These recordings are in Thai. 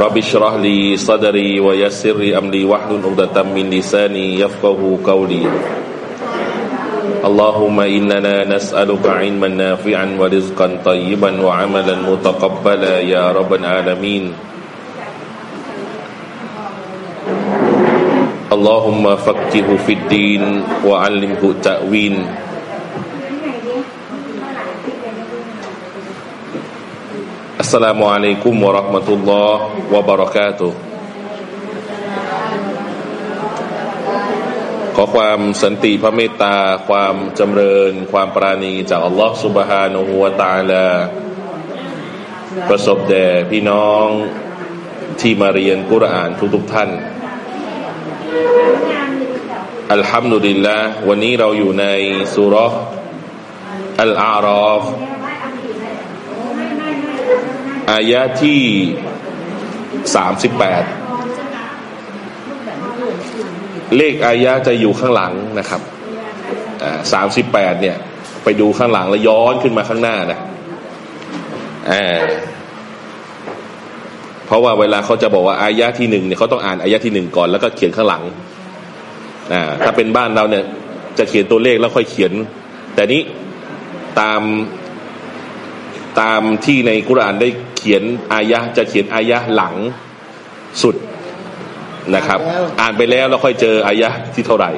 رب اشرح لي صدري ويسر لي أمري واحلل عقدة من لساني يفقه قولي اللهم إننا نسألك علما نافعا ورزقا طيبا وعملا متقبلا يا رب العالمين اللهم فقهه في الدين وعلمه التأويل السلام عليكم ورحمة الله وبركاته ขอความสันติพระเมตตาความจำเริญความปราณีจากอัลลอฮฺสุบฮานุฮุวาตาลาประสบแด่พี่น้องที่มาเรียนกุรอานทุกๆท่าน อัลฮัมดุลิลละวันนี้เราอยู่ในสุรษอัลอารอฟ อายะที่สามสิบแปดเลขอายะจะอยู่ข้างหลังนะครับสามสิบแปดเนี่ย ไปดูข้างหลังแล้วย้อนขึ้นมาข้างหน้านะเพราะว่าเวลาเขาจะบอกว่าอายะที่หนึ่งเนี่ยเขาต้องอ่านอายะที่หนึ่งก่อนแล้วก็เขียนข้างหลังถ้าเป็นบ้านเราเนี่ย จะเขียนตัวเลขแล้วค่อยเขียน แต่นี้ตามตามที่ในกุรานได้ ขียนอายะจะเขียนอายะหลังสุดนะครับ อ่านไปแล้วเราค่อยเจออายะที่เท่าไหร่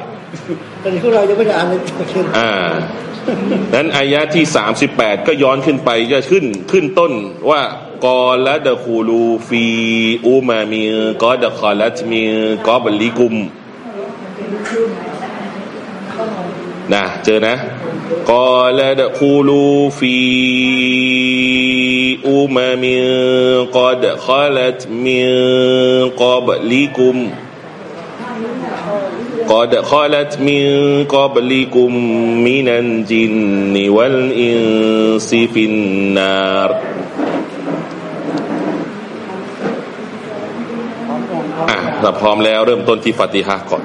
ตอนนี้พวกเรายังไม่ได้อ่านเลยอ่านั้นอายะที่สามสิบแปดก็ย้อนขึ้นไปจะขึ้นขึ้นต้นว่ากอละดะคูลูฟีأمم قد خلت من قبلكم นะเจอนะ قال ادخلوا في أمم قد خلت من قبلكم قد خلت من قبلكم من الجن والإنسซีฟินนารอะถ้าพร้อมแล้วเริ่มต้นที่ฟาติฮะก่อน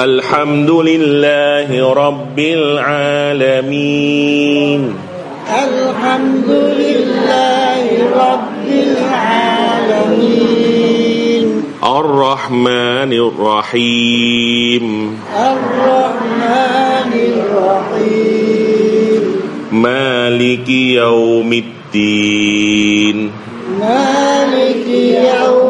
الحمد لله رب العالمين. الحمد لله رب العالمين. الرحمن الرحيم. الرحمن الرحيم. مالك يوم الدين. مالك يوم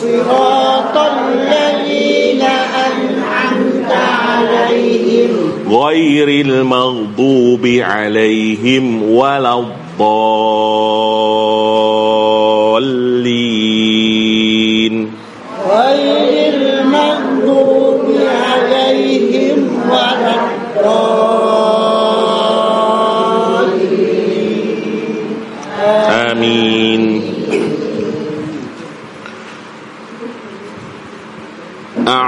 صراط الذين أنعمت عليهم. غير المغضوب عليهم ولا الضالين. غير المغضوب عليهم ولا الضالين.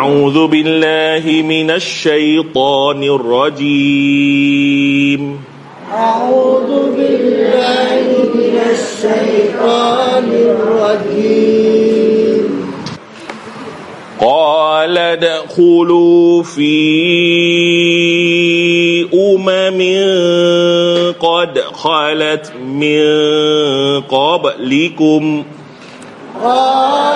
أعوذ بالله من الشيطان الرجيم. أعوذ بالله من الشيطان الرجيم. تدخلوا في أمم قد خلت من قبلكم. قال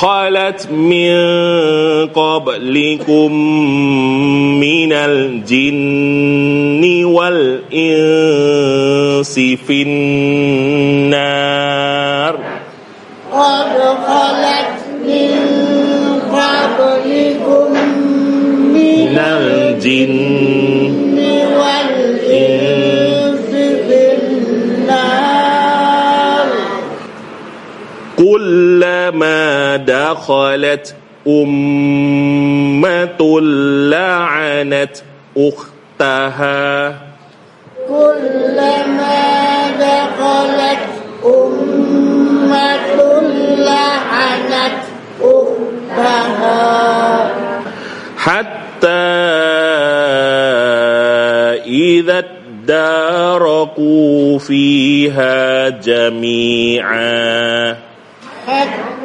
خلت من قبلكم من الجن والإنس في النار. دخلت أمة لعنت أختها. كلما دخلت أمة لعنت أختها. حتى إذا اداركوا فيها جميعا. حتى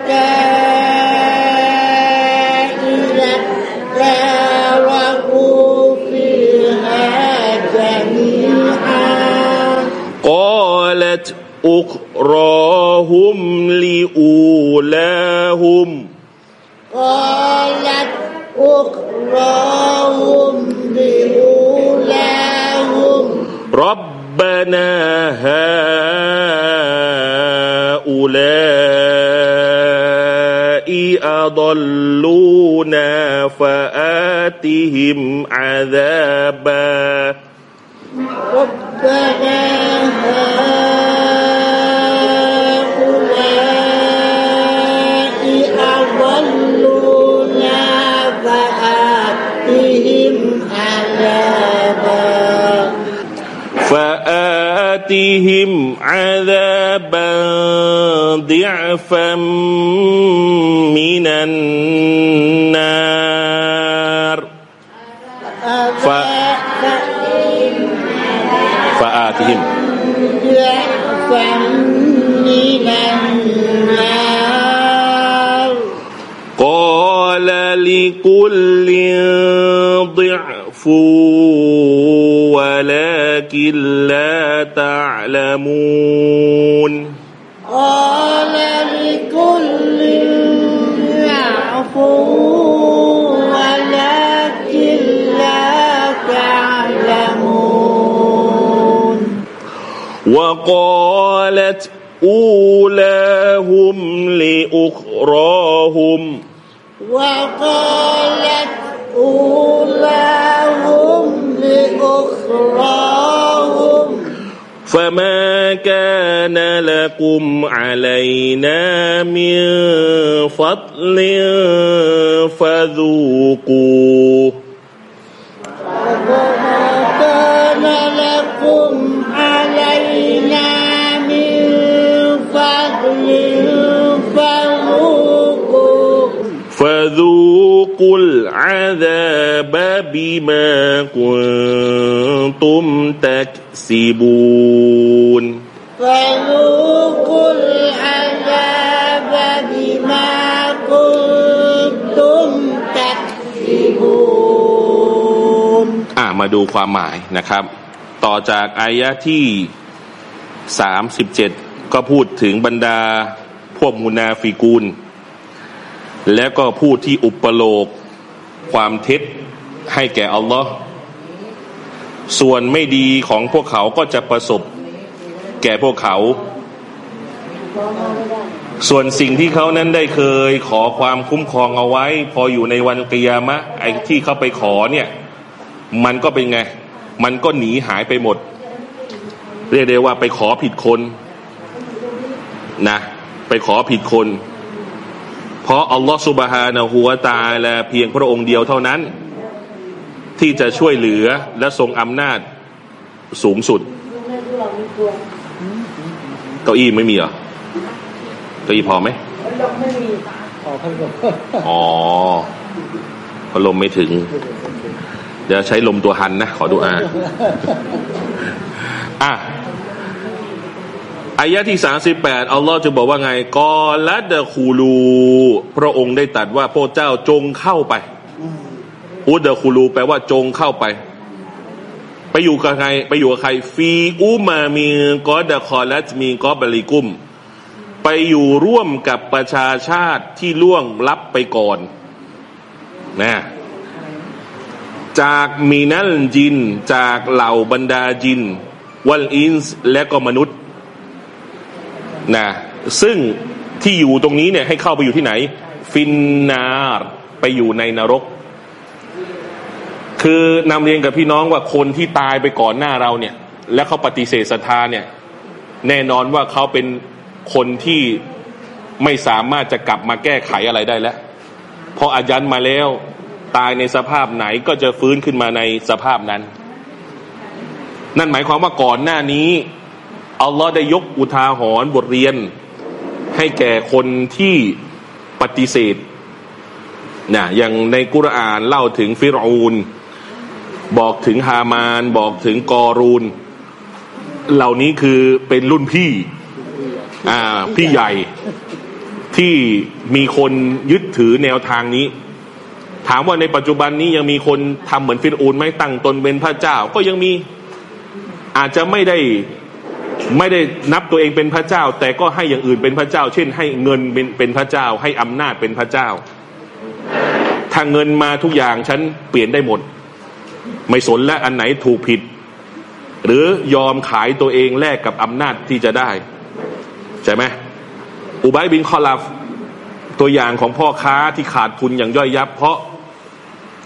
قالت أخراهم لأولاهم. قالت أخراهم لأولاهم. ربنا هؤلاء أضلونا فآتهم عذابا. ربنا هؤلاء أضلونا فآتهم عذابا. فآتهم عذابا. ضعفا من النار. ف... فآتهم. ضعفا من النار. قال لكل ضعف ولكن لا تعلمون. وقالت أولاهم لأخراهم. وقالت أولاهم لأخراهم. فما كان لكم علينا من فضل فذوقوه. وما กุลอาดับบิมากุตุมตักซีบูนฟาลูกุลอาดับบิมากุตุมตักซีบูนอ่ามาดูความหมายนะครับ ต่อจากอายะที่สามสิบเจ็ดก็พูดถึงบรรดาพวกมุนาฟิกูล แล้วก็พูดที่อุปโลกความเท็จให้แก่อัลลอฮ์ส่วนไม่ดีของพวกเขาก็จะประสบแก่พวกเขา ส่วนสิ่งที่เขานั้นได้เคยขอความคุ้มครองเอาไว้ พออยู่ในวันกิยามะไอ้ที่เขาไปขอเนี่ย มันก็เป็นไง มันก็หนีหายไปหมด เรียกได้ว่าไปขอผิดคนนะ ไปขอผิดคน เพราะอัลลอฮฺสุบฮานะฮูวะตาลาเพียงพระองค์เดียวเท่านั้น ที่จะช่วยเหลือและทรงอำนาจสูงสุดเก้าอี้ไม่มีเหรอเก้าอี้พอไหมอ๋อพัดลมไม่ถึง เดี๋ยวใช้ลมตัวหันนะ ขอดูอาอะ อายะที่สามสิบแปดอัลลอฮ์จะบอกว่าไงกอลัดคูลู พระองค์ได้ตัดว่าพระเจ้าจงเข้าไป อุดคูลู แปลว่าจงเข้าไป ไปอยู่กับใคร ไปอยู่กับใคร ฟีอูมามีกอดะคอลัตมีกอบริกุม ไปอยู่ร่วมกับประชาชาติที่ล่วงลับไปก่อนนะจากมีนัลจิน จากเหล่าบรรดาจิน วัลอินส์และก็มนุษย์ นะซึ่งที่อยู่ตรงนี้เนี่ยให้เข้าไปอยู่ที่ไหน ฟินนาร์ไปอยู่ในนรก คือนำเรียนกับพี่น้องว่าคนที่ตายไปก่อนหน้าเราเนี่ย และเขาปฏิเสธศรัทธาเนี่ย แน่นอนว่าเขาเป็นคนที่ไม่สามารถจะกลับมาแก้ไขอะไรได้แล้วพออายันมาแล้ว ตายในสภาพไหนก็จะฟื้นขึ้นมาในสภาพนั้น นั่นหมายความว่าก่อนหน้านี้ อัลลอฮ์ได้ยกอุทาหรณ์บทเรียน ให้แก่คนที่ปฏิเสธนะอย่างในกุรอานเล่าถึงฟิรูนบอกถึงฮามาน บอกถึงกอรูน เหล่านี้คือเป็นรุ่นพี่อ่าพี่ใหญ่ที่มีคนยึดถือแนวทางนี้ ถามว่าในปัจจุบันนี้ยังมีคนทำเหมือนฟิรูนไหมตั้งตนเป็นพระเจ้า ก็ยังมีอาจจะไม่ได้ ไม่ได้นับตัวเองเป็นพระเจ้า แต่ก็ให้อย่างอื่นเป็นพระเจ้า เช่น ให้เงินเป็นเป็นพระเจ้า ให้อำนาจเป็นพระเจ้า ถ้าเงินมาทุกอย่างฉันเปลี่ยนได้หมด ไม่สนและอันไหนถูกผิด หรือยอมขายตัวเองแลกกับอำนาจที่จะได้ ใช่ไหมอุบัยบินคอลาฟตัวอย่างของพ่อค้าที่ขาดทุนอย่างย่อยยับ เพราะ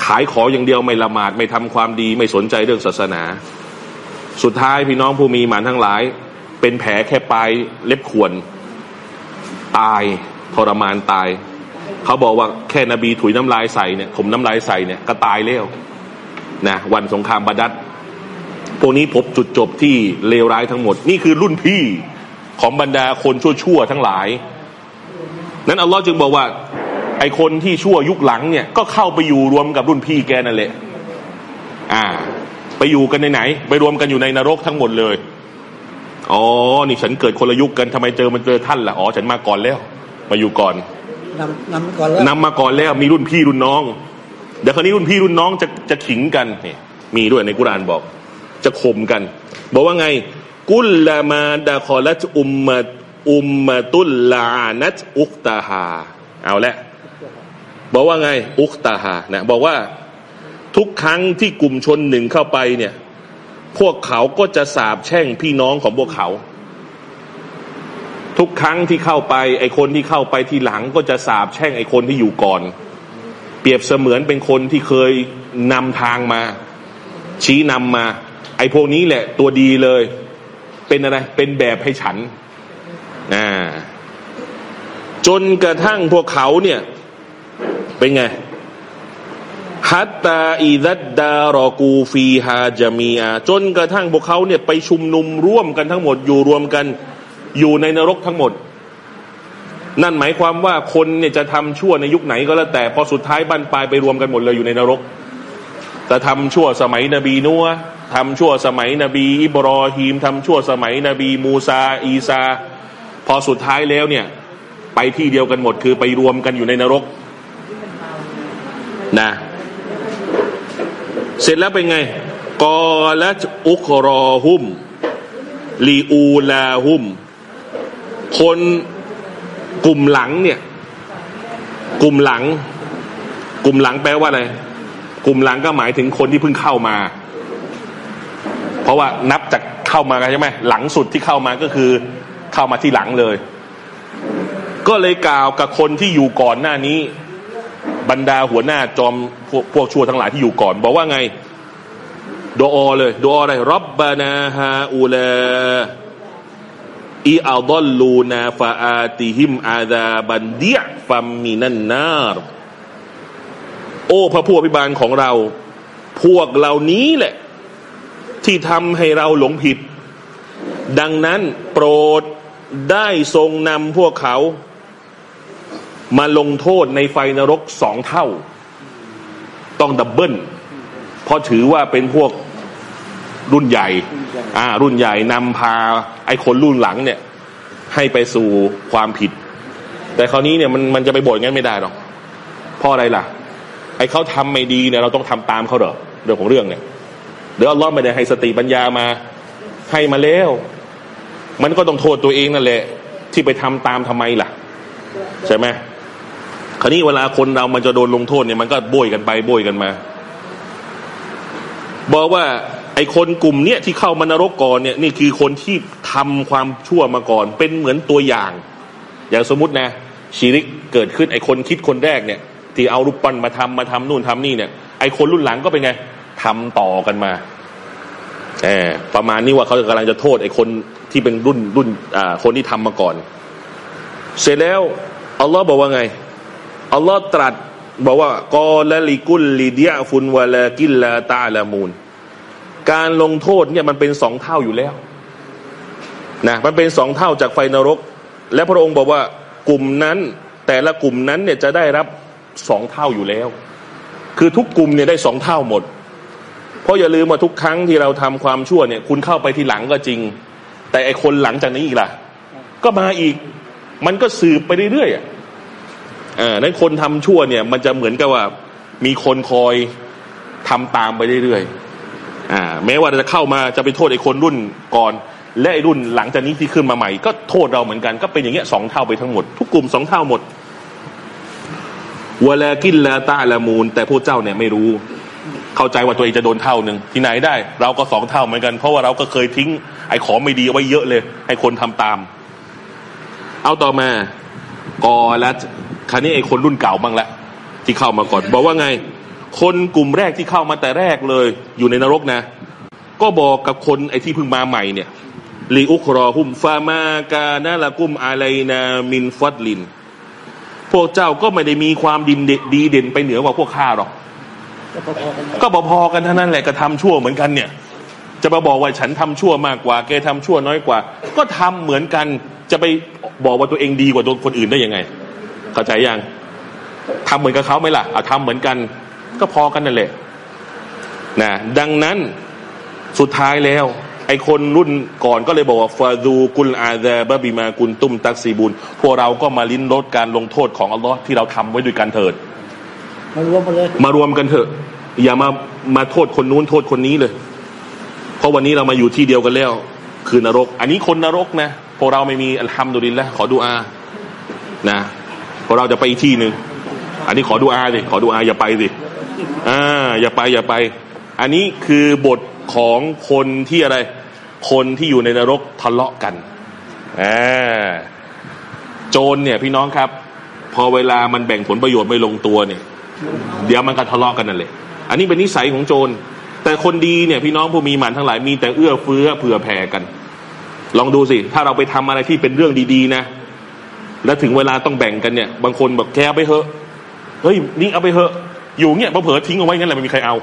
ขายของอย่างเดียวไม่ละหมาดไม่ทำความดีไม่สนใจเรื่องศาสนา สุดท้ายพี่น้องผู้มีหมานทั้งหลาย เป็นแผลแค่ปลายเล็บข่วนตายทรมานตาย เขาบอกว่าแค่นบีถุยน้ำลายใส่เนี่ยถมน้ำลายใส่เนี่ยก็ตายแล้วนะวันสงครามบาดัดพวกนี้พบจุดจบที่เลวร้ายทั้งหมด นี่คือรุ่นพี่ของบรรดาคนชั่วๆทั้งหลาย นั้นอัลลอฮ์จึงบอกว่า ไอคนที่ชั่วยุคหลังเนี่ยก็เข้าไปอยู่รวมกับรุ่นพี่แกนั่นแหละ อ่า ไปอยู่กันในไหน ไปรวมกันอยู่ในนรกทั้งหมดเลยอ๋อนี่ฉันเกิดคนละยุคกันทำไมเจอมันเจอท่านล่ะอ๋อฉันมาก่อนแล้ว มาอยู่ก่อนนำนำก่อนแล้วนำมาก่อนแล้วมีรุ่นพี่รุ่นน้อง เดี๋ยวคราวนี้รุ่นพี่รุ่นน้องจะจะขิงกันนี่มีด้วยในกุรานบอก จะข่มกัน บอกว่าไง กุลลามาดาคอลัตอุมมาอุมมาตุลลานัตอุกตาฮาเอาละบอกว่าไง อุกตาฮานะบอกว่า ทุกครั้งที่กลุ่มชนหนึ่งเข้าไปเนี่ย พวกเขาก็จะสาบแช่งพี่น้องของพวกเขา ทุกครั้งที่เข้าไป ไอคนที่เข้าไปทีหลังก็จะสาบแช่งไอคนที่อยู่ก่อน เปรียบเสมือนเป็นคนที่เคยนำทางมา ชี้นำมา ไอพวกนี้แหละ ตัวดีเลย เป็นอะไร เป็นแบบให้ฉันอ่าจนกระทั่งพวกเขาเนี่ย เป็นไง ฮัตตาอิดัดดารอกูฟีฮาจามีอาจนกระทั่งพวกเขาเนี่ยไปชุมนุมร่วมกันทั้งหมดอยู่รวมกันอยู่ในนรกทั้งหมด นั่นหมายความว่าคนเนี่ยจะทำชั่วในยุคไหนก็แล้วแต่พอสุดท้ายบั้นปลายไปรวมกันหมดเลยอยู่ในนรก แต่ทำชั่วสมัยนบีนัวทำชั่วสมัยนบี อิบรอฮีมทำชั่วสมัยนบีมูซา อีซา พอสุดท้ายแล้วเนี่ย ไปที่เดียวกันหมดคือไปรวมกันอยู่ในนรกนะ เสร็จแล้วเป็นไงกอละอุกรอหุมลีอูลาหุม คนกลุ่มหลังเนี่ย กลุ่มหลัง กลุ่มหลังแปลว่าอะไร กลุ่มหลังก็หมายถึงคนที่เพิ่งเข้ามา เพราะว่านับจากเข้ามาใช่ไหมหลังสุดที่เข้ามาก็คือ เข้ามาที่หลังเลย ก็เลยกล่าวกับคนที่อยู่ก่อนหน้านี้ บรรดาหัวหน้าจอมพวกพวกชั่วทั้งหลายที่อยู่ก่อน บอกว่าไงดอเลยดออะไรรับบานาฮาอูลาอีอัลดอลลูนาฟาอาติฮิมอาดาบันเดียฟัมมินันนารโอ้พระผู้อภิบาลของเรา พวกเหล่านี้แหละ ที่ทำให้เราหลงผิด ดังนั้นโปรดได้ทรงนำพวกเขา มาลงโทษในไฟนรกสองเท่า ต้อง double เพราะถือว่าเป็นพวกรุ่นใหญ่ อ่า รุ่นใหญ่นำพาไอ้คนรุ่นหลังเนี่ย ให้ไปสู่ความผิด แต่คราวนี้เนี่ยมันมันจะไปบ่นงั้นไม่ได้หรอกเพราะอะไรล่ะ ไอ้เขาทำไม่ดีเนี่ยเราต้องทำตามเขาเหรอเรื่องของเรื่องเนี่ยเดี๋ยวอัลลอฮ์ไม่ได้ให้สติปัญญามา ให้มาแล้ว มันก็ต้องโทษตัวเองนั่นแหละ ที่ไปทำตามทำไมล่ะ ใช่ไหม คราวนี้เวลาคนเรามันจะโดนลงโทษเนี่ยมันก็โบยกันไปโบยกันมา บอกว่าไอ้คนกลุ่มเนี้ยที่เข้ามานรกก่อนเนี่ยนี่คือคนที่ทำความชั่วมาก่อน เป็นเหมือนตัวอย่าง อย่างสมมตินะชีริกเกิดขึ้นไอ้คนคิดคนแรกเนี่ย ที่เอารูปปั้นมาทำมาทำนู่นทำนี่เนี่ยไอ้คนรุ่นหลังก็เป็นไงทำต่อกันมาแอบประมาณนี้ว่าเขากำลังจะโทษไอ้คนที่เป็นรุ่นรุ่นอ่าคนที่ทำมาก่อน เสร็จแล้วอัลลอฮ์บอกว่าไง อัลลอฮ์ตรัสบอกว่ากอละลิกุลลิเดียฟุนวะลากิลลาตาลามูนการลงโทษเนี่ยมันเป็นสองเท่าอยู่แล้วนะมันเป็นสองเท่าจากไฟนรก และพระองค์บอกว่ากลุ่มนั้น แต่ละกลุ่มนั้นเนี่ยจะได้รับสองเท่าอยู่แล้ว คือทุกกลุ่มเนี่ยได้สองเท่าหมด เพราะอย่าลืมว่าทุกครั้งที่เราทำความชั่วเนี่ย คุณเข้าไปทีหลังก็จริง แต่ไอคนหลังจากนี้อีกล่ะ ก็มาอีก มันก็สืบไปเรื่อยๆ อะอ่านั้นคนทำชั่วเนี่ย มันจะเหมือนกับว่า มีคนคอยทำตามไปเรื่อยๆอ่า แม้ว่าจะเข้ามาจะไปโทษไอ้คนรุ่นก่อน และไอ้รุ่นหลังจากนี้ที่ขึ้นมาใหม่ ก็โทษเราเหมือนกันก็เป็นอย่างเงี้ยสองเท่าไปทั้งหมด ทุกกลุ่มสองเท่าหมดวลากินลาตาละมูล แต่พวกเจ้าเนี่ยไม่รู้ เข้าใจว่าตัวเองจะโดนเท่าหนึ่งที่ไหนได้ เราก็สองเท่าเหมือนกัน เพราะว่าเราก็เคยทิ้ง ไอ้ของไม่ดีไว้เยอะเลย ให้คนทำตาม เอาต่อมากอและ คราวนี้ไอ้คนรุ่นเก่าบ้างละที่เข้ามาก่อน บอกว่าไง คนกลุ่มแรกที่เข้ามาแต่แรกเลย อยู่ในนรกนะ ก็บอกกับคนไอ้ที่เพิ่งมาใหม่เนี่ยลีอุครอหุมฟามากานาละกุมอะไรนามินฟัดลิน พวกเจ้าก็ไม่ได้มีความดินดีเด่นไปเหนือกว่าพวกข้าหรอก ก็พอๆกันเท่านั้นแหละก็ทำชั่วเหมือนกันเนี่ย จะมาบอกว่าฉันทำชั่วมากกว่า แกทำชั่วน้อยกว่า ก็ทำเหมือนกันจะไปบอกว่าตัวเองดีกว่าตัวคนอื่นได้ยังไง เข้าใจยังทำเหมือนกับเขาไหมล่ะเอาทำเหมือนกัน ก็พอกันนั่นแหละนะดังนั้นสุดท้ายแล้ว ไอ้คนรุ่นก่อนก็เลยบอกว่าฟาดูกุลอาซาบะบิมากุลตุมตักซีบุนพวกเราก็มาลิ้นรดการลงโทษของอัลลอฮ์ที่เราทำไว้ด้วยกันเถิด มารวมกันเลย มารวมกันเถอะ อย่ามามาโทษคนนู้นโทษคนนี้เลย เพราะวันนี้เรามาอยู่ที่เดียวกันแล้ว คือนรก อันนี้คนนรกนะพวกเราไม่มีอัลฮัมดุลิลละขอดูอา นะ พวกเราจะไปอีกที่หนึ่งอันนี้ขอดูอาสิขอดูอาอย่าไปสิอ่าอย่าไปอย่าไป อันนี้คือบทของคนที่อะไร คนที่อยู่ในนรกทะเลาะกันอ่าโจรเนี่ยพี่น้องครับ พอเวลามันแบ่งผลประโยชน์ไม่ลงตัวเนี่ย เดี๋ยวมันก็ทะเลาะกันนั่นแหละอันนี้เป็นนิสัยของโจร แต่คนดีเนี่ยพี่น้องผู้มีหมันทั้งหลายมีแต่เอื้อเฟื้อเผื่อแผ่กัน ลองดูสิ ถ้าเราไปทำอะไรที่เป็นเรื่องดีๆนะ แล้วถึงเวลาต้องแบ่งกันเนี่ย บางคนบอกแกเอาไปเถอะเฮ้ยนี่เอาไปเถอะ อยู่เงี้ยเผลอทิ้งเอาไว้งั้นแหละไม่มีใครเอา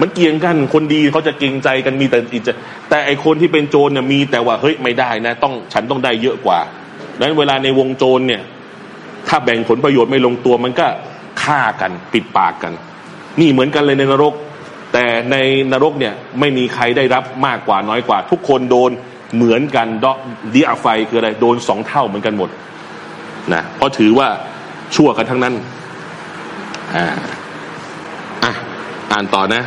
มันเกี่ยงกันคนดีเขาจะเกรงใจกันมีแต่อิจแต่ไอคนที่เป็นโจรเนี่ยมีแต่ว่าเฮ้ยไม่ได้นะ ต้องฉันต้องได้เยอะกว่าดังนั้นเวลาในวงโจรเนี่ย ถ้าแบ่งผลประโยชน์ไม่ลงตัวมันก็ฆ่ากันปิดปากกัน นี่เหมือนกันเลยในนรก แต่ในนรกเนี่ยไม่มีใครได้รับมากกว่าน้อยกว่า ทุกคนโดน เหมือนกันดอดีอาไฟคืออะไรโดนสองเท่าเหมือนกันหมดนะเพราะถือว่าชั่วกันทั้งนั้นอ่าอ่ะอ่านต่อนะ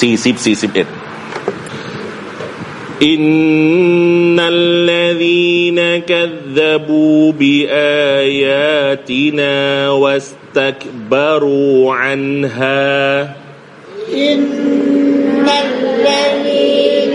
สี่สิบสี่สิบเอ็ด إن الذين كذبوا بآياتنا واستكبروا عنها إن الذين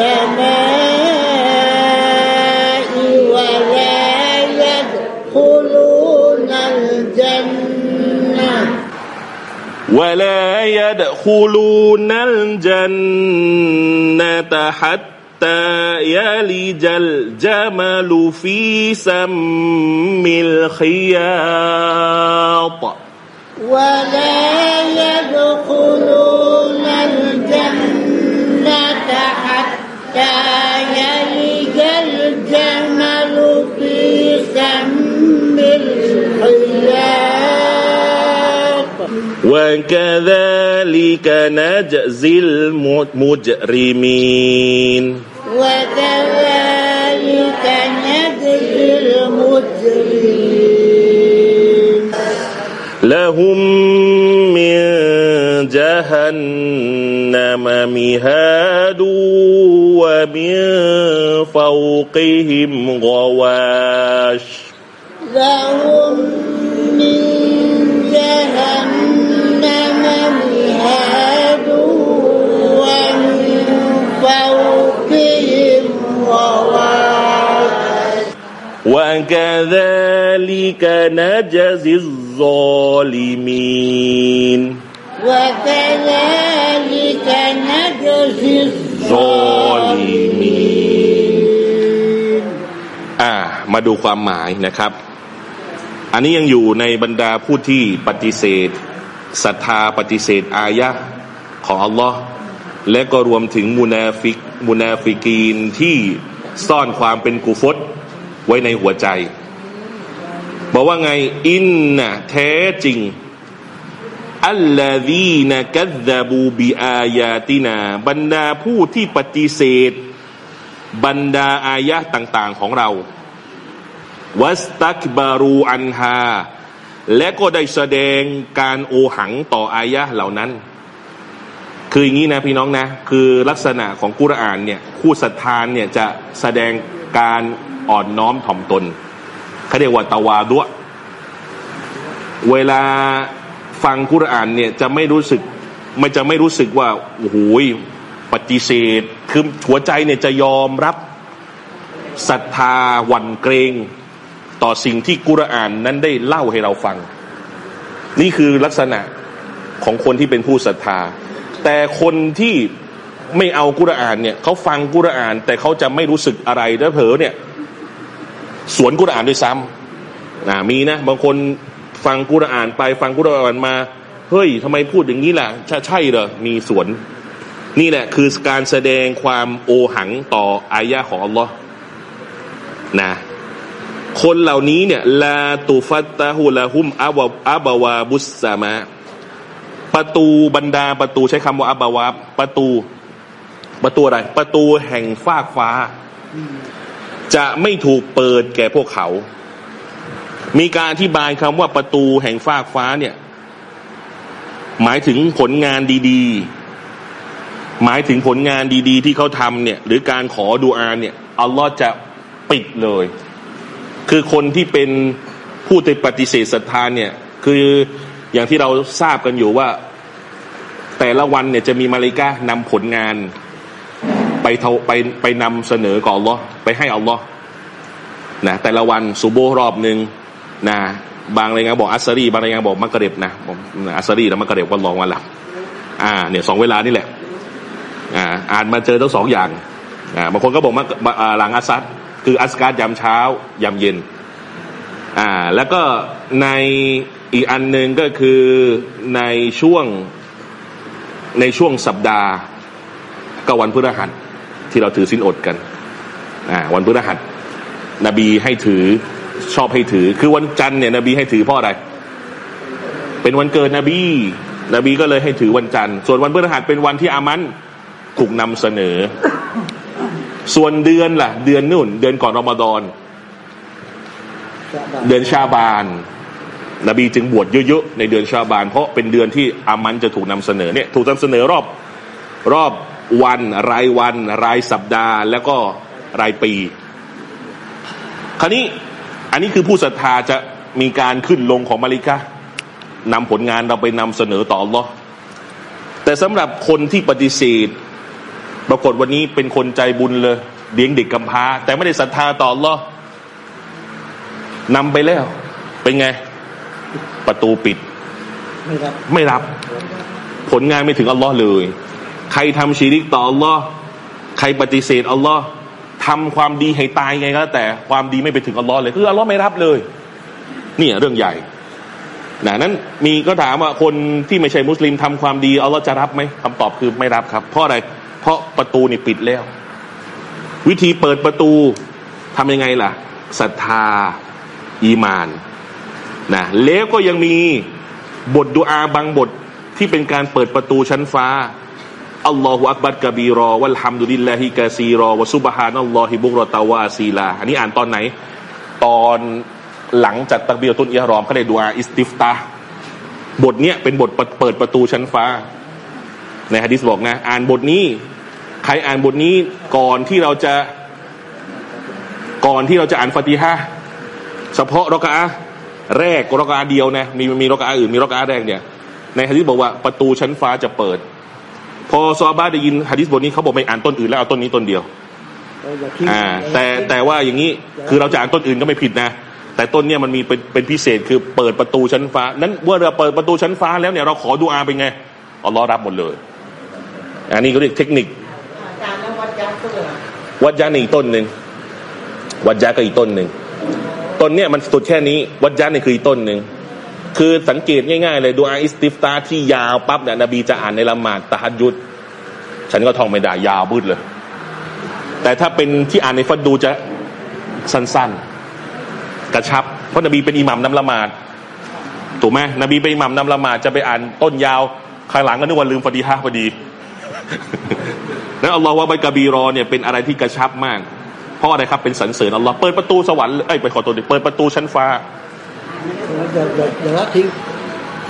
السماء ولا يدخلون الجنة. ولا يدخلون الجنة حتى يلج الجمل في سم الخياط. ولا يدخلون حتى يلج الجمل في سم الخياط وكذلك نجزي المجرمين. وكذلك نجزي المجرمين. لهم من جهنم مهاد ومن فوقهم غواش. لهم من جهنم مهاد ومن فوقهم غواش. وكذلك نجزي الظالمين. وكذلك มาดูความหมายนะครับ อันนี้ยังอยู่ในบรรดาผู้ที่ปฏิเสธศรัทธาปฏิเสธอายะของอัลลอฮ์และก็รวมถึงมุนาฟิกมุนาฟิกีนที่ซ่อนความเป็นกุฟตไว้ในหัวใจ บอกว่าไงอินนะแท้จริงอัลลอฮีนะกัซบูบิอายาตินา บรรดาผู้ที่ปฏิเสธ บรรดาอายะต่าง ๆ ของเรา วัสตักบารูอันฮาและก็ได้แสดงการโอหังต่ออายะเหล่านั้น คืออย่างนี้นะพี่น้องนะ คือลักษณะของกุรอานเนี่ยผู้ศรัทธานเนี่ยจะแสดงการอ่อนน้อมถ่อมตนเขาเรียกว่าตาวาดุวเวลาฟังกุรอานเนี่ยจะไม่รู้สึกไม่จะไม่รู้สึกว่าโอ้โหปฏิเสธ คือหัวใจเนี่ยจะยอมรับศรัทธาหวั่นเกรง ต่อสิ่งที่กุรอานนั้นได้เล่าให้เราฟัง นี่คือลักษณะของคนที่เป็นผู้ศรัทธา แต่คนที่ไม่เอากุรอานเนี่ยเขาฟังกุรอาน แต่เขาจะไม่รู้สึกอะไรแล้วเผลอเนี่ย สวนกุรอานด้วยซ้ำนะมีนะ บางคนฟังกุรอานไปฟังกุรอานมา เฮ้ยทำไมพูดอย่างนี้ล่ะใช่ใช่เหรอมีสวน นี่แหละคือการแสดงความโอหังต่ออายะของอัลลอฮ์นะ คนเหล่านี้เนี่ยลาตูฟัตตาฮูลาฮุมอับอับวาบุสสามะประตูบรรดาประตูใช้คำว่าอับวาประตู ประตูอะไร ประตูแห่งฟากฟ้า จะไม่ถูกเปิดแก่พวกเขา มีการอธิบายคำว่าประตูแห่งฟากฟ้าเนี่ย หมายถึงผลงานดีๆ หมายถึงผลงานดี ๆ ที่เขาทำเนี่ย หรือการขอดูอาเนี่ยอัลลอฮ์จะปิดเลย คือคนที่เป็นผู้ที่ปฏิเสธศรัทธาเนี่ย คืออย่างที่เราทราบกันอยู่ว่า แต่ละวันเนี่ยจะมีมาลิกานำผลงาน ไปเทาไปไปนำเสนอก่อนลอไปให้อัลลอฮ์นะแต่ละวันซูโบรอบหนึ่งนะบางรายงานบอกอัสซารีบางรายงานบอกมักกะเร็บนะอัสซารีแล้วมักกะเร็บวันรองวันหลับอ่าเนี่ยสองเวลานี่แหละอ่าอ่านมาเจอทั้งสองอย่างอ่าบางคนก็บอกมักหลังอัสซัด คืออัสการยามเช้ายามเย็น อ่า แล้วก็ในอีกอันหนึ่งก็คือในช่วงในช่วงสัปดาห์ก็วันพฤหัสที่เราถือสินอดกัน อ่า วันพฤหัสนบีให้ถือชอบให้ถือ คือวันจันทร์เนี่ยนบีให้ถือเพราะอะไร เป็นวันเกิดนบี นบีก็เลยให้ถือวันจันทร์ส่วนวันพฤหัสเป็นวันที่อามันถูกนำเสนอ ส่วนเดือนล่ะ เดือนนู่น เดือนก่อนรอมฎอนเดือนชาบาน นบีจึงบวชเยอะๆในเดือนชาบาน เพราะเป็นเดือนที่อามันจะถูกนำเสนอเนี่ยถูกนำเสนอรอบรอบวัน รายวัน รายสัปดาห์ แล้วก็รายปี คราวนี้อันนี้คือผู้ศรัทธาจะมีการขึ้นลงของมาลิกะนำผลงานเราไปนำเสนอต่ออัลลอฮ์แต่สำหรับคนที่ปฏิเสธ ปรากฏวันนี้เป็นคนใจบุญเลยเลี้ยงเด็กกำพร้า แต่ไม่ได้ศรัทธาต่ออัลลอฮ์นำไปแล้ว เป็นไง ประตูปิด ไม่รับไม่รับ ผลงานไม่ถึงอัลลอฮ์เลย ใครทำชีริกต่ออัลลอฮ์ใครปฏิเสธอัลลอฮ์ทำความดีให้ตายไงก็แต่ความดีไม่ไปถึงอัลลอฮ์เลยคืออัลลอฮ์ไม่รับเลยเนี่ยเรื่องใหญ่นะนั้นมีก็ถามว่าคนที่ไม่ใช่มุสลิมทำความดีอัลลอฮ์จะรับไหมคำตอบคือไม่รับครับ เพราะอะไร เพราะประตูนี่ปิดแล้ว วิธีเปิดประตูทำยังไงล่ะศรัทธาอีมานนะแล้วก็ยังมีบทดุอาบางบทที่เป็นการเปิดประตูชั้นฟ้าالله أكبر كبيرا والحمد لله كثيرا وسبحان الله بكرة وأصيلا อันนี้อ่านตอนไหน ตอนหลังจากتكبيرة الإحرامเขาเรียดุอาاستفتاح บทเนี้ยเป็นบทเปิดประตูชั้นฟ้า ในฮะดิษบอกนะ อ่านบทนี้ ใครอ่านบทนี้ก่อนที่เราจะก่อนที่เราจะอ่านฟาติฮะเฉพาะรอกะแรกรอกะเดียวนะมีมีรอกะอื่นมีรอกะแรกเนี่ย ในฮะดิษบอกว่าประตูชั้นฟ้าจะเปิด พอซอบ้าได้ยินฮะดิษบทนี้เขาบอกไม่อ่านต้นอื่นแล้วเอาต้นนี้ต้นเดียวเราอย่าทิ้งอ่าแต่แต่ว่าอย่างนี้คือเราจะอ่านต้นอื่นก็ไม่ผิดนะ แต่ต้นเนี่ยมันมีเป็นเป็นพิเศษคือเปิดประตูชั้นฟ้า นั้นเมื่อเราเปิดประตูชั้นฟ้าแล้วเนี่ยเราขอดูอาเป็นไงอัลลอฮ์รับหมดเลยอันนี้ก็เรียกเทคนิค วัดยะนี่อีกต้นหนึ่งวัดยะก็อีกต้นหนึ่งต้นเนี่ยมันสุดแค่นี้ วัดยะนี่คืออีกต้นหนึ่งคือสังเกตง่ายๆเลยดูอาอิสติฟตาที่ยาวปั๊บเนี่ยนบีจะอ่านในละหมาดตะฮัดยุดฉันก็ท่องไม่ได้ยาวบืดเลย แต่ถ้าเป็นที่อ่านในฟัดดูจะสั้นๆ กระชับ เพราะนบีเป็นอิหมัมนำละหมาดถูกไหมนบีเป็นอิหมัมนำละหมาดจะไปอ่านต้นยาวข้างหลังก็นึกว่าลืมฟาติฮะพอดี แล้วอัลลอฮ์ว่าใบกะบีรอเนี่ยเป็นอะไรที่กระชับมาก เพราะอะไรครับเป็นสรรเสริญอัลลอฮ์เปิดประตูสวรรค์เอ้ยไปขอตัวดิเปิดประตูชั้นฟ้าอย่าอย่าอย่าละทิ้ง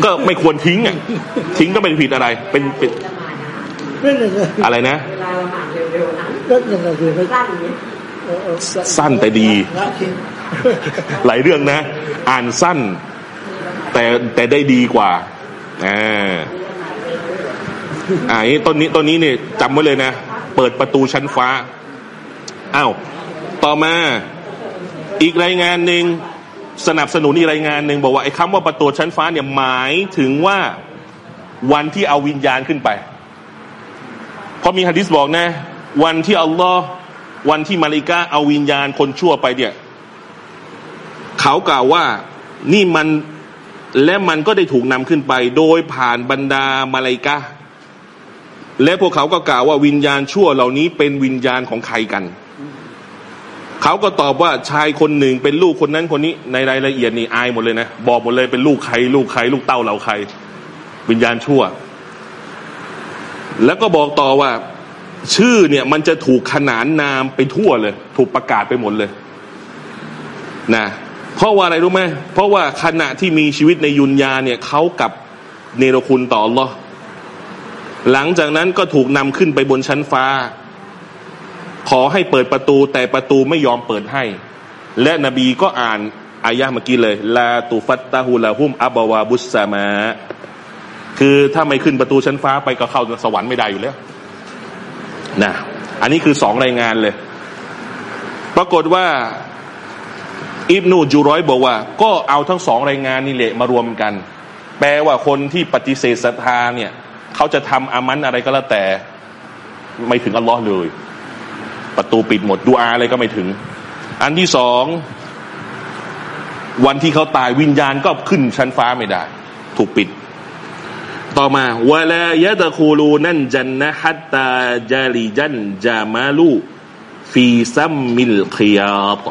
ก็ไม่ควรทิ้งอะทิ้งก็เป็นผิดอะไร เป็นเป็นนั่นน่ะสิอะไรนะเวลาละหมาดเร็วๆนะนั่นน่ะสิไม่สั้นอย่างนี้เออเออสั้นแต่ดีละทิ้งหลายเรื่องนะ อ่านสั้น แต่แต่ได้ดีกว่าอ่า อ่านี้ต้นนี้ต้นนี้เนี่ยจำไว้เลยนะ เปิดประตูชั้นฟ้าอ้าวต่อมาอีกรายงานหนึ่งสนับสนุนอีกรายงานหนึ่งบอกว่าไอ้คำว่าประตูชั้นฟ้าเนี่ยหมายถึงว่าวันที่เอาวิญญาณขึ้นไป เพราะมีฮะดิษบอกนะ วันที่อัลลอฮ์วันที่มาลิกาเอาวิญญาณคนชั่วไปเนี่ย เขากล่าวว่านี่มันและมันก็ได้ถูกนำขึ้นไป โดยผ่านบรรดามาลิกา และพวกเขาก็กล่าวว่าวิญญาณชั่วเหล่านี้เป็นวิญญาณของใครกัน เขาก็ตอบว่าชายคนหนึ่งเป็นลูกคนนั้นคนนี้ในรายละเอียดนี่อายหมดเลยนะ บอกหมดเลยเป็นลูกใคร ลูกใคร ลูกเต้าเราใคร วิญญาณชั่ว แล้วก็บอกต่อว่า ชื่อเนี่ยมันจะถูกขนานนามไปทั่วเลย ถูกประกาศไปหมดเลยนะเพราะว่าอะไรรู้ไหมเพราะว่าขณะที่มีชีวิตในยุนยาเนี่ยเขากับเนรคุณต่ออัลลอฮ์ หลังจากนั้นก็ถูกนำขึ้นไปบนชั้นฟ้า ขอให้เปิดประตูแต่ประตูไม่ยอมเปิดให้ และนบีก็อ่านอายะห์เมื่อกี้เลยลาตูฟัตตาฮูลาฮุมอับวาบุสซามะคือถ้าไม่ขึ้นประตูชั้นฟ้าไปก็เข้าสวรรค์ไม่ได้อยู่แล้วนะอันนี้คือสองรายงานเลย ปรากฏว่าอิบนูจูร้อยบอกว่า ก็เอาทั้งสองรายงานนี่แหละมารวมกัน แปลว่าคนที่ปฏิเสธศรัทธาเนี่ย เขาจะทำอามันอะไรก็แล้วแต่ ไม่ถึงอัลลอฮ์เลย ประตูปิดหมดดูอาอะไรก็ไม่ถึง อันที่สองวันที่เขาตายวิญญาณก็ขึ้นชั้นฟ้าไม่ได้ ถูกปิด ต่อมาولا يدخلون الجنة حتى يلج الجمل في سم الخياط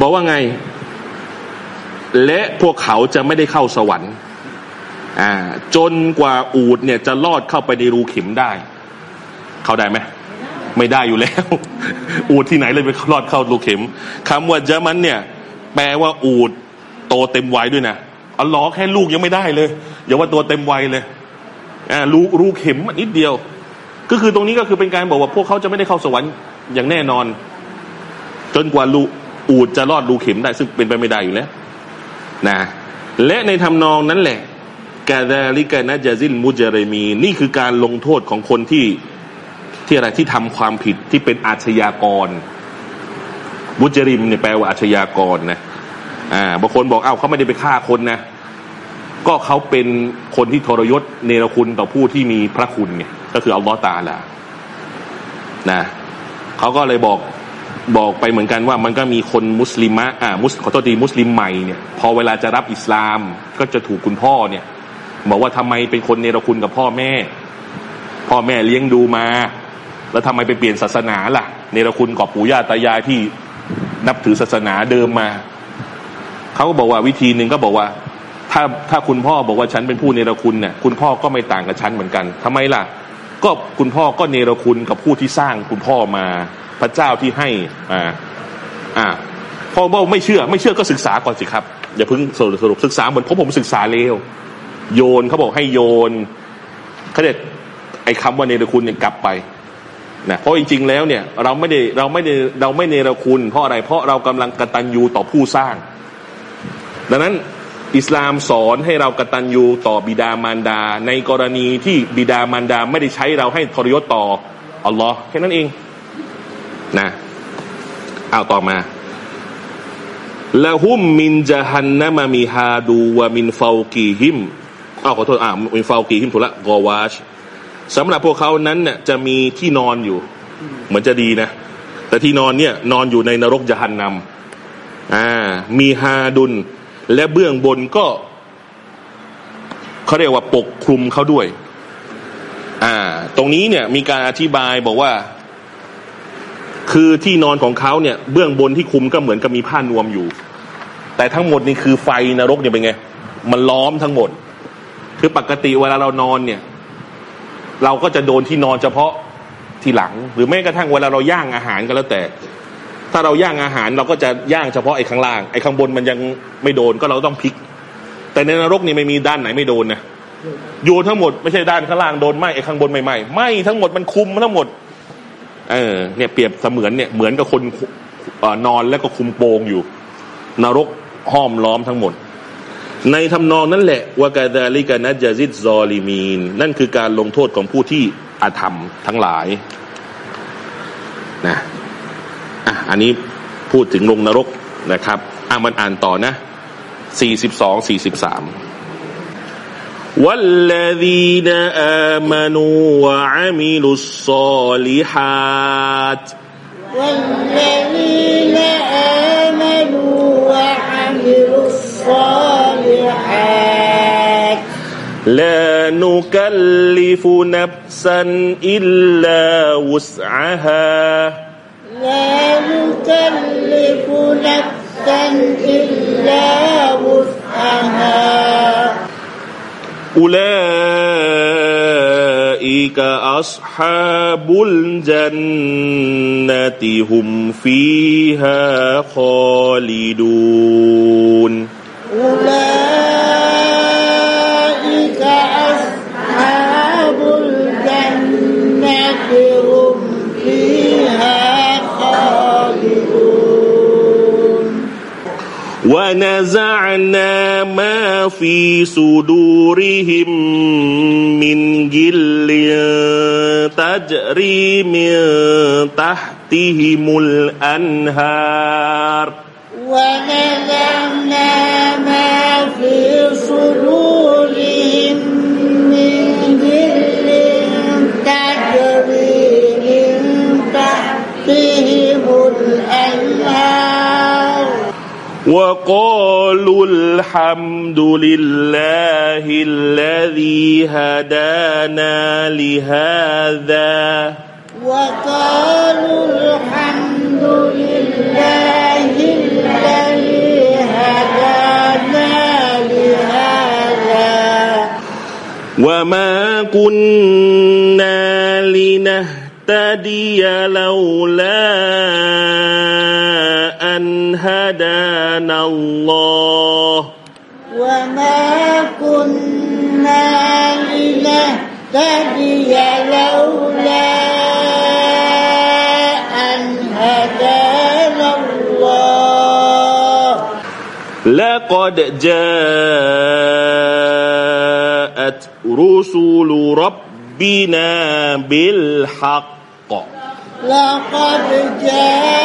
บอกว่าไง และพวกเขาจะไม่ได้เข้าสวรรค์ อ่า จนกว่าอูดเนี่ยจะลอดเข้าไปในรูเข็มได้ เข้าได้ไหมไม่ได้อยู่แล้ว อูดที่ไหนเลยไปลอดเข้ารูเข็มคำว่าเยอมันเนี่ย แปลว่าอูดโตเต็มวัยด้วยนะอัลลอฮ์แค่ลูกยังไม่ได้เลยอย่าว่าตัวเต็มวัยเลยอ่ารูรูเข็มนิดเดียว ก็คือตรงนี้ก็คือเป็นการบอกว่าพวกเขาจะไม่ได้เข้าสวรรค์อย่างแน่นอน จนกว่ารูอูดจะรอดรูเข็มได้ซึ่งเป็นไปไม่ได้อยู่แล้วนะและในทำนองนั้นแหละ กาดาลิกานะจาซินมุจเรมี นี่คือการลงโทษของคนที่ที่อะไรที่ทำความผิดที่เป็นอาชญากร มุจริมเนี่ยแปลว่าอาชญากรนะอ่าบางคนบอกเอ้าเขาไม่ได้ไปฆ่าคนนะ ก็เขาเป็นคนที่ทรยศเนรคุณต่อผู้ที่มีพระคุณไงก็คืออัลลอฮ์ตาละนะเขาก็เลยบอกบอกไปเหมือนกันว่ามันก็มีคนมุสลิมะอ่ามุสขอโทษทีมุสลิมใหม่เนี่ยพอเวลาจะรับอิสลามก็จะถูกคุณพ่อเนี่ย บอกว่าทำไมเป็นคนเนรคุณกับพ่อแม่ พ่อแม่เลี้ยงดูมา แล้วทำไมไปเปลี่ยนศาสนาล่ะ เนรคุณกับปู่ย่าตายายที่นับถือศาสนาเดิมมาเขาก็บอกว่าวิธีหนึ่งก็บอกว่า ถ้าถ้าคุณพ่อบอกว่าฉันเป็นผู้เนรคุณเนี่ยคุณพ่อก็ไม่ต่างกับฉันเหมือนกันทำไมล่ะ ก็คุณพ่อก็เนรคุณกับผู้ที่สร้างคุณพ่อมาพระเจ้าที่ให้อ่าอ่าพ่อบอกไม่เชื่อ ไม่เชื่อก็ศึกษาก่อนสิครับอย่าเพิ่งสรุปสรุปศึกษาเหมือนผมผมศึกษาเลว โยนเขาบอกให้โยนเขาเรียกไอ้คำว่าเนรคุณเนี่ยกลับไปนะเพราะจริงๆแล้วเนี่ยเราไม่ได้เราไม่ได้เราไม่เนรคุณ เพราะอะไรเพราะเรากำลังกตัญญูต่อผู้สร้าง ดังนั้นอิสลามสอนให้เรากตัญญูต่อบิดามารดา ในกรณีที่บิดามารดาไม่ได้ใช้เราให้ทรยศต่ออัลลอฮ์แค่นั้นเองนะเอาต่อมาละหุมมินจะฮันนะมามีฮาดูวามินฟากีหิม อ้าวขอโทษอ่ามินฟาวกีหิมถูกละกอวาชสำหรับพวกเขานั้นเนี่ยจะมีที่นอนอยู่ เหมือนจะดีนะ แต่ที่นอนเนี่ยนอนอยู่ในนรกจหันนำอ่ามีฮาดุนและเบื้องบนก็เขาเรียกว่าปกคลุมเขาด้วย อ่า ตรงนี้เนี่ยมีการอธิบายบอกว่า คือที่นอนของเขาเนี่ย เบื้องบนที่คุมก็เหมือนกับมีผ้านวมอยู่ แต่ทั้งหมดนี่คือไฟนรกเนี่ยเป็นไง มันล้อมทั้งหมด คือปกติเวลาเรานอนเนี่ย เราก็จะโดนที่นอนเฉพาะที่หลัง หรือแม้กระทั่งเวลาเราย่างอาหารก็แล้วแต่ ถ้าเราย่างอาหารเราก็จะย่างเฉพาะไอ้ข้างล่างไอ้ข้างบนมันยังไม่โดนก็เราต้องพลิก แต่ในนรกนี่ไม่มีด้านไหนไม่โดนนะโยนทั้งหมดไม่ใช่ด้านข้างล่างโดนไหมไอ้ข้างบนไม่ไหมไหมทั้งหมดมันคุมทั้งหมด เออเนี่ยเปรียบเสมือนเนี่ยเหมือนกับคนนอนแล้วก็คุมโปงอยู่ นรกห้อมล้อมทั้งหมด ในทำนองนั่นแหละวากาดาลิกานัจซิดซอลิมีน นั่นคือการลงโทษของผู้ที่อาธรรมทั้งหลายนะอ่ะอันนี้พูดถึงลงนรกนะครับอ่ะมันอ่านต่อนะสี่สิบสองสี่สิบสาม والذين آمنوا وعملوا الصالحات والذين آمنوا وعملوا الصالحات لا نكلف نفسا إلا وسعها. لا نكلف نفسا إلا وسعها. أولئك أصحاب الجنة هم فيها خالدون. أولئك ونزعنا ما في صدورهم من جل تجري من تحتهم الأنهار. ونزعنا ما في صدورهم وقالوا الحمد لله الذي هدانا لهذا. وقالوا الحمد لله الذي هدانا لهذا. وما كنا لنهتدي لولا أن هدانا الله وما كنا لنهتدي لولا أن هدانا الله لقد جاءت رسل ربنا بالحق لقد جاءت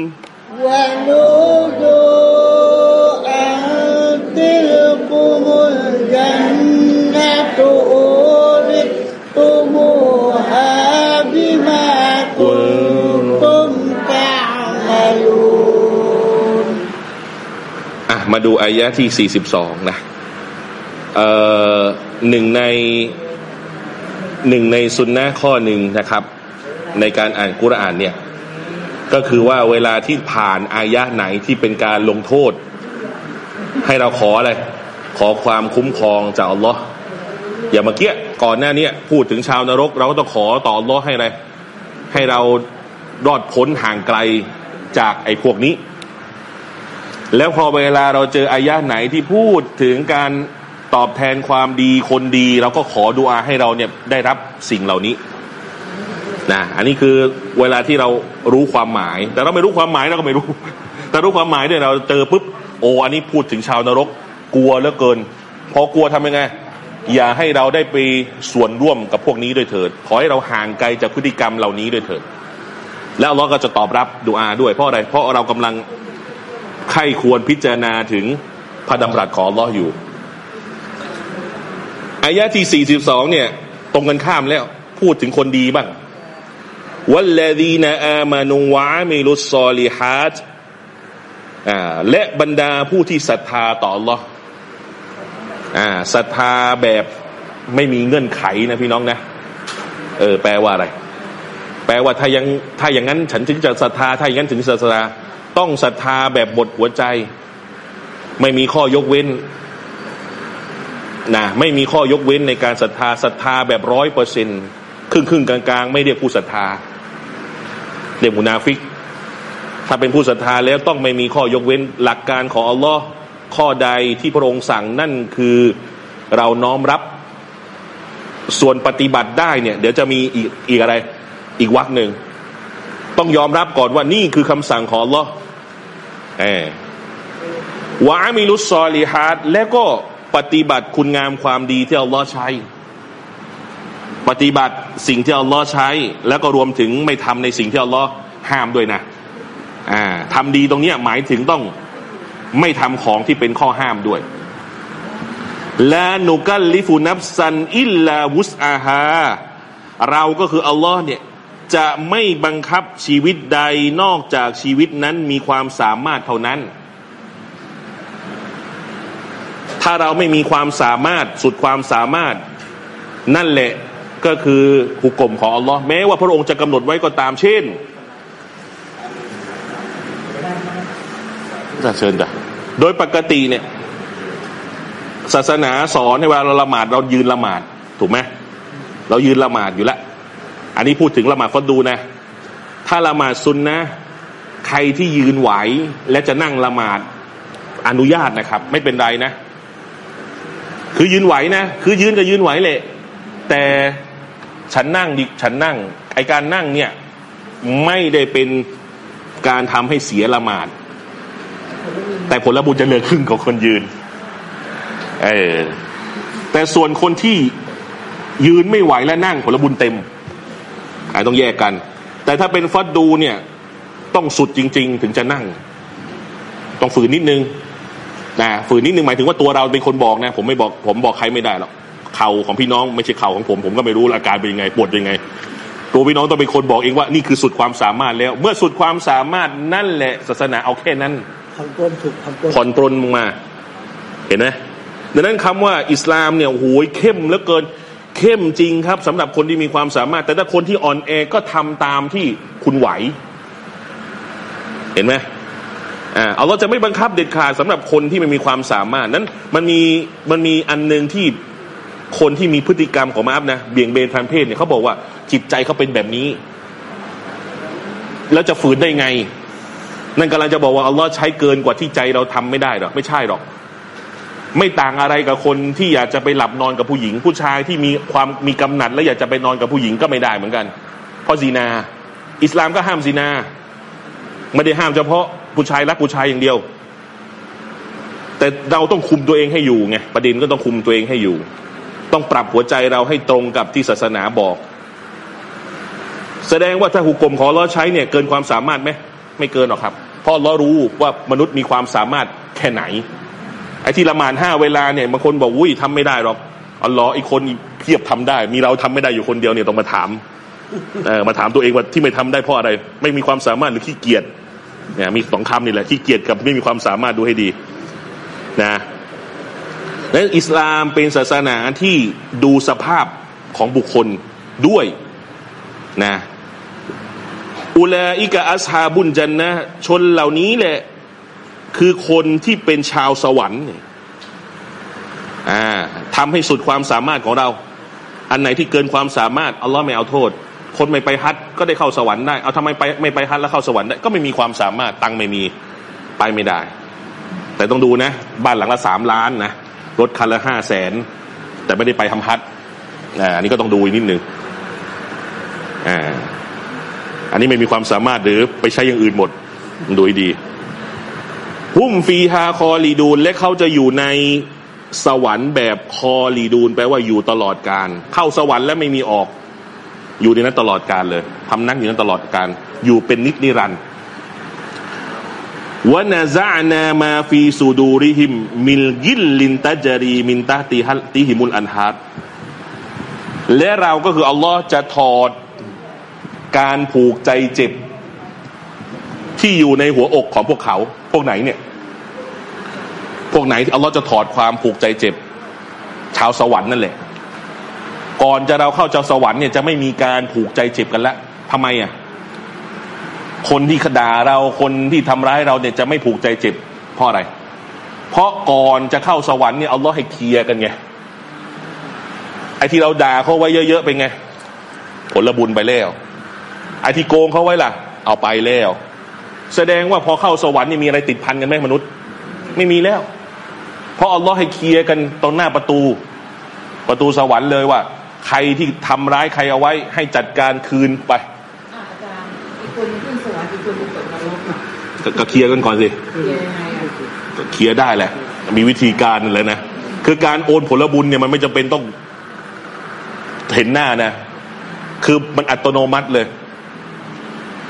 ดูอายะที่ 42 นะหนึ่งในหนึ่งในสุนนะข้อหนึ่งนะครับ ในการอ่านกุรอานเนี่ยก็คือว่าเวลาที่ผ่านอายะไหนที่เป็นการลงโทษ ให้เราขออะไร ขอความคุ้มครองจากอัลลอฮ์อย่ามื่อกี้ยก่อนหน้านี้พูดถึงชาวนรก เราก็ต้องขอต่ออัลลอฮ์ให้อะไรให้เรารอดพ้นห่างไกลจากไอ้พวกนี้ แล้วพอเวลาเราเจออายะไหนที่พูดถึงการตอบแทนความดีคนดีเราก็ขอดุอาให้เราเนี่ยได้รับสิ่งเหล่านี้นะอันนี้คือเวลาที่เรารู้ความหมาย แต่เราไม่รู้ความหมายเราก็ไม่รู้ แต่รู้ความหมายเนี่ยเราเจอปุ๊บโอ้อันนี้พูดถึงชาวนรก กลัวเหลือเกิน พอกลัวทำยังไง อย่าให้เราได้ไปส่วนร่วมกับพวกนี้ด้วยเถิดขอให้เราห่างไกลจากพฤติกรรมเหล่านี้ด้วยเถิด แล้วเราก็จะตอบรับดุอาด้วยเพราะอะไรเพราะเรากำลัง ใครควรพิจารณาถึงพระดำรัสของลออยู่อายะที่ 42 เนี่ย ตรงกันข้ามแล้ว พูดถึงคนดีบ้างวัลลดีนอามานุวะอามิลุสซอลิฮัดและบรรดาผู้ที่ศรัทธาต่ออัลลอศรัทธาแบบไม่มีเงื่อนไขนะพี่น้องนะ เออ แปลว่าอะไร แปลว่าถ้ายังถ้าอย่างนั้น ฉันถึงจะศรัทธา ถ้าอย่างนั้นถึงจะศรัทธา ต้องศรัทธาแบบบทหัวใจ ไม่มีข้อยกเว้นนะไม่มีข้อยกเว้นในการศรัทธาศรัทธาแบบร้อยเปอร์เซ็นครึ่งครึ่งกลางกลางๆ ไม่เรียกผู้ศรัทธาเรียกมุนาฟิก ถ้าเป็นผู้ศรัทธาแล้วต้องไม่มีข้อยกเว้นหลักการของอัลลอฮ์ข้อใดที่พระองค์สั่งนั่นคือเราน้อมรับส่วนปฏิบัติได้เนี่ย เดี๋ยวจะมีอีกอีกอะไร อีกวักหนึ่งต้องยอมรับก่อนว่านี่คือคำสั่งของ Allah เออ วะอามิลุสซอลิฮัดและก็ปฏิบัติคุณงามความดีที่ Allah ใช้ ปฏิบัติสิ่งที่ Allah ใช้ แล้วก็รวมถึงไม่ทำในสิ่งที่ Allah ห้ามด้วยนะอ่าทำดีตรงเนี้หมายถึงต้องไม่ทำของที่เป็นข้อห้ามด้วยและนุกัลลิฟุนับซันอิลลาวุสอาฮาเราก็คืออัลลอฮ์เนี่ย จะไม่บังคับชีวิตใดนอกจากชีวิตนั้นมีความสามารถเท่านั้น ถ้าเราไม่มีความสามารถสุดความสามารถ นั่นแหละก็คือหุกกลมของอัลลอฮ์แม้ว่าพระองค์จะกำหนดไว้ก็ตามเช่นจะเชิญจ้ะโดยปกติเนี่ย ศาสนาสอนให้เวลาเราละหมาดเรายืนละหมาด ถูกไหมเรายืนละหมาดอยู่แล้ว อันนี้พูดถึงละหมาดก็ดูนะ ถ้าละหมาดซุนนะ ใครที่ยืนไหวและจะนั่งละหมาดอนุญาตนะครับ ไม่เป็นไรนะ คือยืนไหวนะ คือยืนก็ยืนไหวแหละแต่ฉันนั่งดิฉันนั่งไอการนั่งเนี่ย ไม่ได้เป็นการทำให้เสียละหมาด แต่ผลบุญจะเหลือครึ่งของคนยืนเออแต่ส่วนคนที่ยืนไม่ไหวและนั่งผลบุญเต็ม อาต้องแยกกัน แต่ถ้าเป็นฟัดดูเนี่ย ต้องสุดจริง ๆ ถึงจะนั่ง ต้องฝืนนิดนึงนะฝืนนิดนึงหมายถึงว่าตัวเราเป็นคนบอกนะ ผมไม่บอก ผมบอกใครไม่ได้หรอกเข่าของพี่น้องไม่ใช่เข่าของผม ผมก็ไม่รู้อาการเป็นยังไงปวดยังไง ตัวพี่น้องต้องเป็นคนบอกเองว่านี่คือสุดความสามารถแล้ว เมื่อสุดความสามารถนั่นแหละศาสนาเอาแค่นั้นผ่อนปลนถูกผ่อนปลนผ่อนปรนมึงมา เห็นไหมดังนั้นคำว่าอิสลามเนี่ยโอ้โหเข้มเหลือเกิน เข้มจริงครับสำหรับคนที่มีความสามารถ แต่ถ้าคนที่อ่อนแอก็ทำตามที่คุณไหว เห็นไหมอ่าเอาเราจะไม่บังคับเด็ดขาดสำหรับคนที่ไม่มีความสามารถนั้นมันมีมันมีอันหนึ่งที่คนที่มีพฤติกรรมของมาอัพนะเบี่ยงเบนทางเพศเนี่ยเขาบอกว่าจิตใจเขาเป็นแบบนี้ แล้วจะฝืนได้ไง นั่นกำลังจะบอกว่าอัลลอฮ์ใช้เกินกว่าที่ใจเราทำไม่ได้หรอกไม่ใช่หรอก ไม่ต่างอะไรกับคนที่อยากจะไปหลับนอนกับผู้หญิง ผู้ชายที่มีความมีกำหนัด แล้วอยากจะไปนอนกับผู้หญิงก็ไม่ได้เหมือนกัน เพราะซีนา อิสลามก็ห้ามซีนา ไม่ได้ห้ามเฉพาะผู้ชายรักผู้ชายอย่างเดียว แต่เราต้องคุมตัวเองให้อยู่ไงประเด็นก็ต้องคุมตัวเองให้อยู่ ต้องปรับหัวใจเราให้ตรงกับที่ศาสนาบอก แสดงว่าถ้าหุกกลมขอร้อใช้เนี่ยเกินความสามารถไหมไม่เกินหรอกครับเพราะเรารู้ว่ามนุษย์มีความสามารถแค่ไหน ไอ้ที่ละหมาดห้าเวลาเนี่ยบางคนบอกวุ้ยทำไม่ได้หรอกอัลลอฮ์อีกคนเพียบทำได้ มีเราทำไม่ได้อยู่คนเดียวเนี่ยต้องมาถามเออมาถามตัวเองว่าที่ไม่ทำได้เพราะอะไร ไม่มีความสามารถหรือขี้เกียจเนี่ยมีสองคำนี่แหละขี้เกียจกับไม่มีความสามารถดูให้ดีนะและอิสลามเป็นศาสนาที่ดูสภาพของบุคคลด้วยนะอุลาอิกะอัสฮาบุนจันนะชนเหล่านี้แหละ คือคนที่เป็นชาวสวรรค์เนี่ยอ่าทำให้สุดความสามารถของเรา อันไหนที่เกินความสามารถอัลลอฮ์ไม่เอาโทษ คนไม่ไปฮัทก็ได้เข้าสวรรค์ได้ เอาทำไมไปไม่ไปฮัทแล้วเข้าสวรรค์ได้ก็ไม่มีความสามารถตังค์ไม่มีไปไม่ได้ แต่ต้องดูนะ บ้านหลังละสามล้านนะรถคันละห้าแสนแต่ไม่ได้ไปทำฮัทอ่าอันนี้ก็ต้องดูนิดหนึ่งอ่าอันนี้ไม่มีความสามารถหรือไปใช้อย่างอื่นหมดดูดี هم فيها خالدونและเขาจะอยู่ในสวรรค์แบบخالدونแปลว่าอยู่ตลอดกาล เข้าสวรรค์แล้วไม่มีออก อยู่ในนั้นตลอดกาลเลยทำนั่งอยู่นั้นตลอดกาล อยู่เป็นนิจนิรันดร์ونزعنا ما في صدورهم من غل تجري من تحتهم الأنهارและเราก็คืออัลลอฮ์จะถอดการผูกใจเจ็บ ที่อยู่ในหัวอกของพวกเขา พวกไหนเนี่ย พวกไหนที่อัลลอฮ์จะถอดความผูกใจเจ็บ ชาวสวรรค์นั่นแหละ ก่อนจะเราเข้าเจ้าสวรรค์เนี่ยจะไม่มีการผูกใจเจ็บกันแล้วทำไมอะคนที่ขด่าเราคนที่ทำร้ายเราเนี่ยจะไม่ผูกใจเจ็บ เพราะอะไร เพราะก่อนจะเข้าสวรรค์เนี่ยอัลลอฮ์ให้เคลียร์กันไงไอ้ที่เราด่าเขาไว้เยอะๆเป็นไง ผลบุญไปแล้วไอ้ที่โกงเขาไว้ล่ะ เอาไปแล้ว แสดงว่าพอเข้าสวรรค์นี่มีอะไรติดพันกันไหมมนุษย์ ไม่มีแล้ว เพราะอัลลอฮ์ให้เคลียร์กันตรงหน้าประตู ประตูสวรรค์เลยว่า ใครที่ทำร้ายใครเอาไว้ ให้จัดการคืนไปอาจารย์อีกคนขึ้นสวรรค์อีกคนตกนรกอะก็ก็เคลียร์กันก่อนสิยังไงอะก็เคลียร์ได้แหละ มีวิธีการเลยนะคือการโอนผลบุญเนี่ยมันไม่จำเป็นต้องเห็นหน้านะ คือมันอัตโนมัติเลย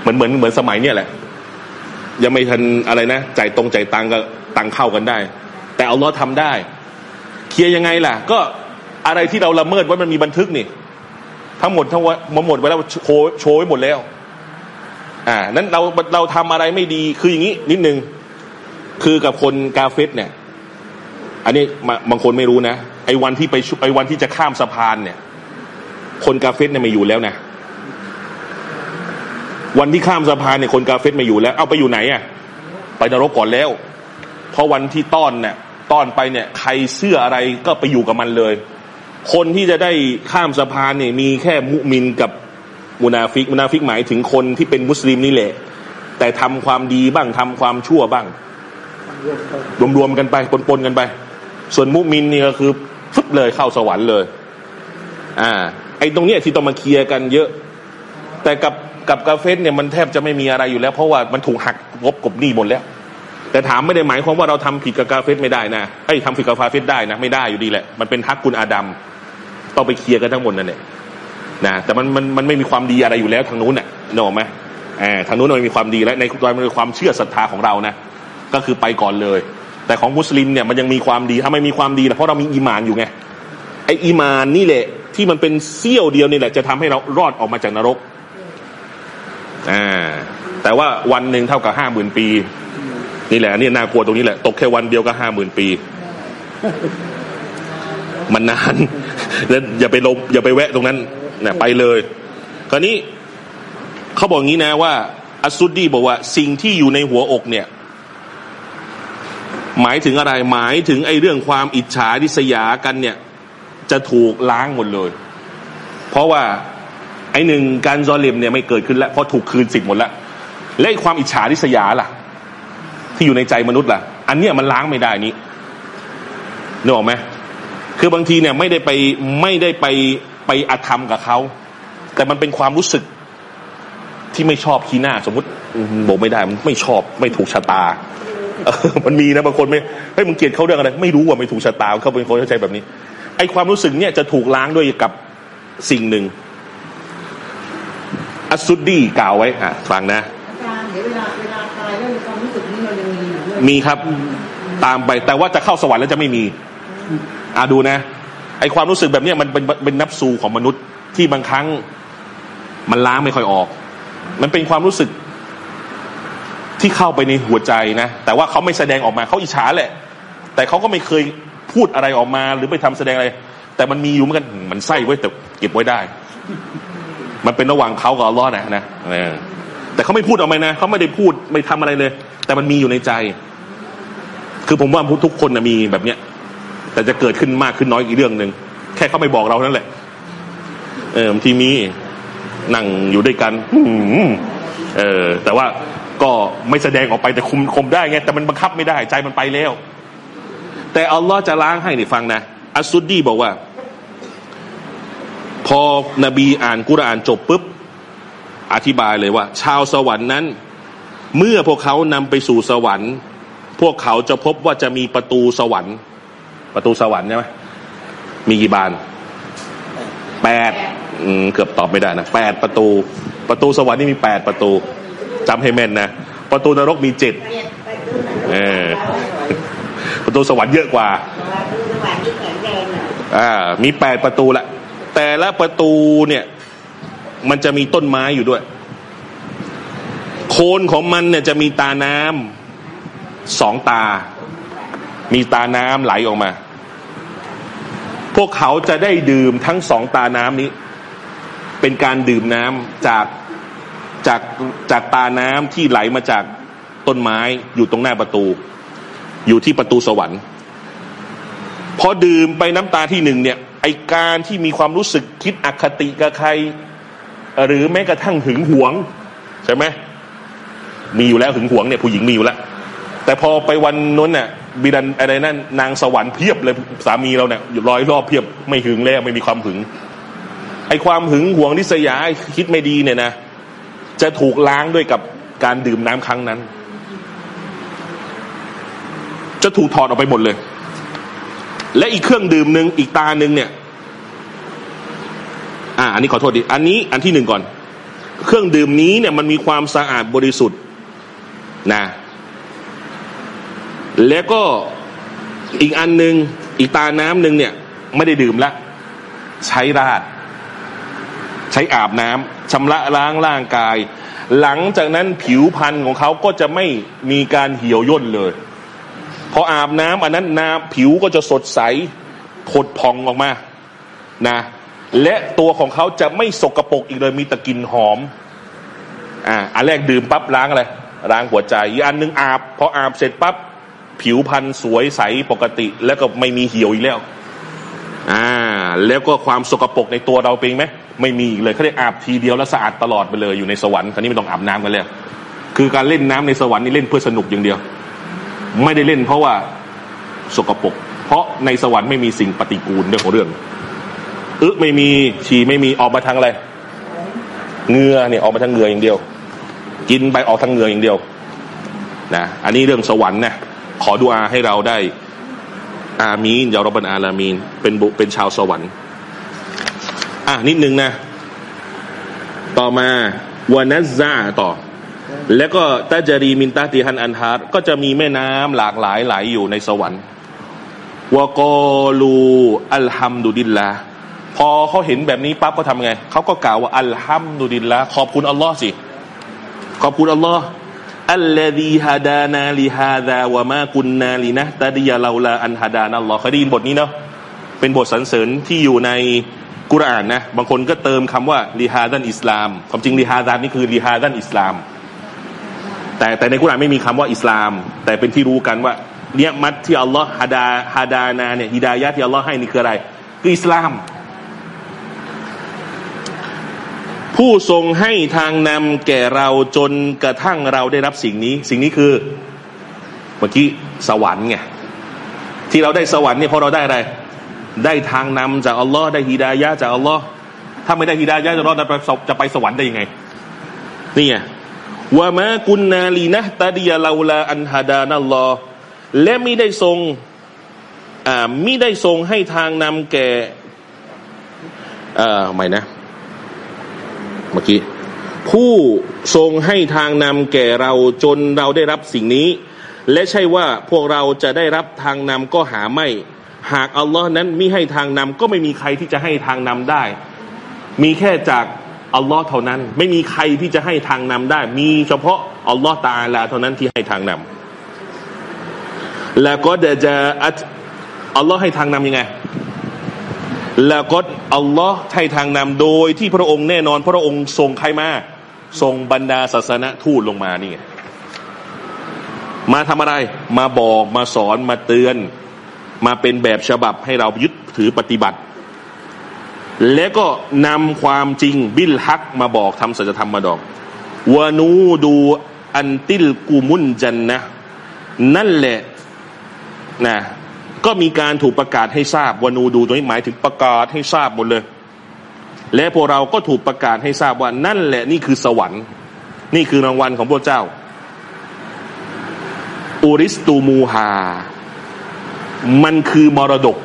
เหมือนเหมือนเหมือนสมัยเนี่ยแหละ ยังไม่ทันอะไรนะจ่ายตรงจ่ายตังก็ตังเข้ากันได้ แต่เอาล้อฮ์ทำได้ เคลียร์ยังไงล่ะ ก็อะไรที่เราละเมิดไว้มันมีบันทึกนี่ ทั้งหมดทั้งวันหมดไว้แล้วโชว์โชว์ไว้หมดแล้ว อ่า นั้นเราเราทำอะไรไม่ดีคืออย่างนี้ นิดนึง คือกับคนกาเฟสเนี่ย อันนี้บางคนไม่รู้นะไอ้วันที่ไปชุไอ้วันที่จะข้ามสะพานเนี่ย คนกาเฟสเนี่ยไม่อยู่แล้วนะ วันที่ข้ามสะพานเนี่ยคนกาเฟสไม่อยู่แล้ว เอาไปอยู่ไหนอะไปนรกก่อนแล้ว เพราะวันที่ต้อนเนี่ยต้อนไปเนี่ย ใครเสื้ออะไรก็ไปอยู่กับมันเลย คนที่จะได้ข้ามสะพานเนี่ยมีแค่มุมินกับมุนาฟิกมุนาฟิกหมายถึงคนที่เป็นมุสลิมนี่แหละ แต่ทำความดีบ้างทำความชั่วบ้าง รวมๆกันไปปนๆกันไป ส่วนมุมินนี่ก็คือฟึบเลยเข้าสวรรค์เลย อ่า ไอ้ตรงเนี้ยที่ต้องมาเคลียร์กันเยอะ แต่กับ กับกาเฟสเนี่ยมันแทบจะไม่มีอะไรอยู่แล้ว เพราะว่ามันถูกหักงบกบหนี้หมดแล้ว แต่ถามไม่ได้หมายความว่าเราทำผิดกับกาเฟสไม่ได้นะไอ้ทำผิดกับกาเฟสได้นะไม่ได้อยู่ดีแหละมันเป็นฮักกุลอาดัมต้องไปเคลียร์กันทั้งหมดนั่นแหละนะแต่มันมันมันไม่มีความดีอะไรอยู่แล้วทางนู้นน่ะนึกออกไหมอ่าทางนู้นมันมีความดีแล้วในในความเชื่อศรัทธาของเรานะก็คือไปก่อนเลย แต่ของมุสลิมเนี่ยมันยังมีความดีถ้าไม่มีความดีนะเพราะเรามีอีมานอยู่ไงไออีมานนี่แหละที่มันเป็นเสี้ยวเดียวนี่แหละจะทำให้เรารอดออกมาจากนรก อ่าแต่ว่าวันหนึ่งเท่ากับห้าหมื่นปี นี่แหละนี่น่ากลัวตรงนี้แหละ ตกแค่วันเดียวก็ห้าหมื่นปี มันนานแล้วอย่าไปลบอย่าไปแวะตรงนั้นนะไปเลย คราวนี้เขาบอกงี้นะว่าอัสซุดดีบอกว่า สิ่งที่อยู่ในหัวอกเนี่ย หมายถึงอะไร หมายถึงไอ้เรื่องความอิจฉาริษยากันเนี่ย จะถูกล้างหมดเลย เพราะว่า ไอ้หนึ่งการซอเลมเนี่ยไม่เกิดขึ้นแล้วเพราะถูกคืนสิทธิ์หมดแล้ว และไอ้ความอิจฉาริษยาล่ะ ที่อยู่ในใจมนุษย์ล่ะ อันเนี้ยมันล้างไม่ได้นี้นึกออกไหมคือบางทีเนี่ยไม่ได้ไปไม่ได้ไปไปอาธรรมกับเขา แต่มันเป็นความรู้สึกที่ไม่ชอบขี้หน้าสมมติบอกไม่ได้มันไม่ชอบไม่ถูกชะตาเออมันมีนะบางคนไม่เฮ้ยมึงเกลียดเขาเรื่องอะไร ไม่รู้ว่าไม่ถูกชะตาเขาเป็นคนเข้าใจแบบนี้ ไอ้ความรู้สึกเนี่ยจะถูกล้างด้วยกับสิ่งหนึ่ง อัสซุดดีกล่าวไว้อะฟังนะอาจารย์เดี๋ยวเวลาเวลาตายแล้วความรู้สึกนี้เรายังมีอยู่ด้วยมีครับตามไปแต่ว่าจะเข้าสวรรค์แล้วจะไม่มีอ่าดูนะ ไอความรู้สึกแบบเนี้ยมันเป็นเป็นนับสูของมนุษย์ที่บางครั้งมันล้างไม่ค่อยออก มันเป็นความรู้สึกที่เข้าไปในหัวใจนะ แต่ว่าเขาไม่แสดงออกมาเขาอิจฉาแหละ แต่เขาก็ไม่เคยพูดอะไรออกมา หรือไปทำแสดงอะไร แต่มันมีอยู่เหมือนกันมันไส้ไว้ยแต่เก็บไว้ได้ มันเป็นระหว่างเขากับอัลลอฮ์นะนะแต่เขาไม่พูดออกมานะเขาไม่ได้พูดไม่ทำอะไรเลย แต่มันมีอยู่ในใจ คือผมว่าทุกคนนะมีแบบเนี้ย แต่จะเกิดขึ้นมากขึ้นน้อยอีกเรื่องหนึ่งแค่เขาไม่บอกเรานั่นแหละ เออบางทีมีนั่งอยู่ด้วยกันอืเออ แต่ว่าก็ไม่แสดงออกไปแต่คุมคมได้ไงแต่มันบังคับไม่ได้ ใจมันไปแล้ว แต่อัลลอฮ์จะล้างให้นี่ฟังนะอัสซุดดีบอกว่า พอนบีอ่านกุรอานจบปุ๊บ อธิบายเลยว่า ชาวสวรรค์นั้น เมื่อพวกเขานำไปสู่สวรรค์ พวกเขาจะพบว่าจะมีประตูสวรรค์ ประตูสวรรค์ใช่ไหมมีกี่บานแปดอืมเกือบตอบไม่ได้นะแปดประตู ประตูสวรรค์นี่มีแปดประตูจำให้แม่นนะประตูนรกมีเจ็ดเออประตูสวรรค์เยอะกว่าอ่ามีแปดประตูละ แต่ละประตูเนี่ยมันจะมีต้นไม้อยู่ด้วย โคนของมันเนี่ยจะมีตาน้ำสองตา มีตาน้ำไหลออกมา พวกเขาจะได้ดื่มทั้งสองตาน้ำนี้ เป็นการดื่มน้ำจากจากจากตาน้ำที่ไหลมาจากต้นไม้อยู่ตรงหน้าประตู อยู่ที่ประตูสวรรค์พอดื่มไปน้ำตาที่หนึ่งเนี่ย ไอการที่มีความรู้สึกคิดอคติกับใคร หรือแม้กระทั่งหึงหวง ใช่ไหมมีอยู่แล้วหึงหวงเนี่ยผู้หญิงมีอยู่แล้ว แต่พอไปวันนู้นน่ะบิดันอะไรนั่นนางสวรรค์เพียบเลยสามีเราเนี่ยอยู่ร้อยรอบเพียบไม่หึงแล้วไม่มีความหึงไอความหึงหวงนิสยาไอ้คิดไม่ดีเนี่ยนะจะถูกล้างด้วยกับการดื่มน้ำครั้งนั้น จะถูกถอดออกไปหมดเลย และอีกเครื่องดื่มหนึ่งอีกตาหนึ่งเนี่ย อ่า อันนี้ขอโทษดิอันนี้อันที่หนึ่งก่อน เครื่องดื่มนี้เนี่ยมันมีความสะอาดบริสุทธิ์นะ แล้วก็อีกอันหนึ่งอีกตาน้ำหนึ่งเนี่ย ไม่ได้ดื่มละใช้ราด ใช้อาบน้ำชำระล้างร่างกาย หลังจากนั้นผิวพรรณของเขาก็จะไม่มีการเหี่ยวย่นเลย พออาบน้ำอันนั้นน้ำผิวก็จะสดใสผดพองออกมานะและตัวของเขาจะไม่สกรปรกอีกเลยมีแตะกลินหอมอ่าอันแรกดื่มปั๊บล้างอะไรล้างหัวใจอีกอันหนึงอาบพออาบเสร็จปั๊บผิวพรรณสวยใสปกติ แล้วก็ไม่มีเหี่ยวอีกแล้วอ่าแล้วก็ความสกปรกในตัวเราเป็นไหมไม่มีอีกเลยเขาเรียกอาบทีเดียวแล้วสะอาดตลอดไปเลยอยู่ในสวรรค์คราวนี้ไม่ต้องอาบน้ำกันแล้วคือการเล่นน้ำในสวรรค์นี่เล่นเพื่อสนุกอย่างเดียว ไม่ได้เล่นเพราะว่าสกปรกเพราะในสวรรค์ไม่มีสิ่งปฏิกูลเรื่องของเรื่องอึไม่มีฉี่ไม่มีออกมาทางอะไรเงือเนี่ยออกมาทางเงืออย่างเดียว กินไปออกทางเงืออย่างเดียวนะอันนี้เรื่องสวรรค์นะขอดุอาให้เราได้ อามีนยารบันอาลามีนเป็นบุเป็นชาวสวรรค์ อะนิดนึงนะ ต่อมาวานัซซาต่อ แล้วก็ตาจารีมินตาติฮันอันฮาร์ก็จะมีแม่น้ำหลากหลายไหลอยู่ในสวรรค์วกอลูอัลฮัมดุดิลละพอเขาเห็นแบบนี้ปั๊บเขาทำไงเขาก็กล่าวว่าอัลฮัมดุดิลละขอบคุณอัลลอฮ์สิ ขอบคุณอัลลอฮ์อัลลอฮีฮะดานาลิฮาดาวะมากุนนาลินะตาดิยาลาลาอันฮะดานัลลอฮ์เคยได้ยินบทนี้เนาะเป็นบทสรรเสริญที่อยู่ในกุรอานนะ บางคนก็เติมคำว่าลิฮาดันอิสลามความจริงลิฮาดันนี่คือลิฮาดันอิสลาม แต่แต่ในกุรอานไม่มีคำว่าอิสลาม แต่เป็นที่รู้กันว่าเนี่ยมัดที่อัลลอฮ์ฮะดาฮะดานาเนี่ยฮิดายะที่อัลลอฮ์ให้นี่คืออะไร คืออิสลาม ผู้ทรงให้ทางนำแก่เราจนกระทั่งเราได้รับสิ่งนี้ สิ่งนี้คือเมื่อกี้สวรรค์ไงที่เราได้สวรรค์เนี่ยเพราะเราได้อะไร ได้ทางนำจากอัลลอฮ์ได้ฮิดายะจากอัลลอฮ์ถ้าไม่ได้ฮิดายะจะรอดจะไปสวรรค์ได้ยังไงนี่ไง ว่ามากุนนาลีนะตาดียลาลาอันฮาดานัลลอและมิได้ทรงอ่ามิได้ทรงให้ทางนำแก่อ่าไม่นะ เมื่อกี้ ผู้ทรงให้ทางนำแก่เราจนเราได้รับสิ่งนี้ และใช่ว่าพวกเราจะได้รับทางนำก็หาไม่ หากอัลลอฮ์นั้นมิให้ทางนำก็ไม่มีใครที่จะให้ทางนำได้ มีแค่จาก อัลลอฮ์เท่านั้น ไม่มีใครที่จะให้ทางนำได้ มีเฉพาะอัลลอฮ์ตาอาลาเท่านั้นที่ให้ทางนำแล้วก็เดจะอัลอัลลอฮ์ให้ทางนำยังไง แล้วก็อัลลอฮ์ให้ทางนำโดยที่พระองค์แน่นอน พระองค์ทรงใครมาทรงบรรดาศาสนทูตลงมานี่มาทำอะไร มาบอกมาสอนมาเตือน มาเป็นแบบฉบับให้เรายึดถือปฏิบัติ และก็นำความจริงบิลฮักมาบอกทำสัจธรรมมาดอกวานูดูอันติลกูมุนจันนะนั่นแหละนะก็มีการถูกประกาศให้ทราบวานูดูตัวนี้หมายถึงประกาศให้ทราบหมดเลย และพวกเราก็ถูกประกาศให้ทราบว่านั่นแหละนี่คือสวรรค์ นี่คือรางวัลของพระเจ้าอูริสตูมูฮา มันคือมรดก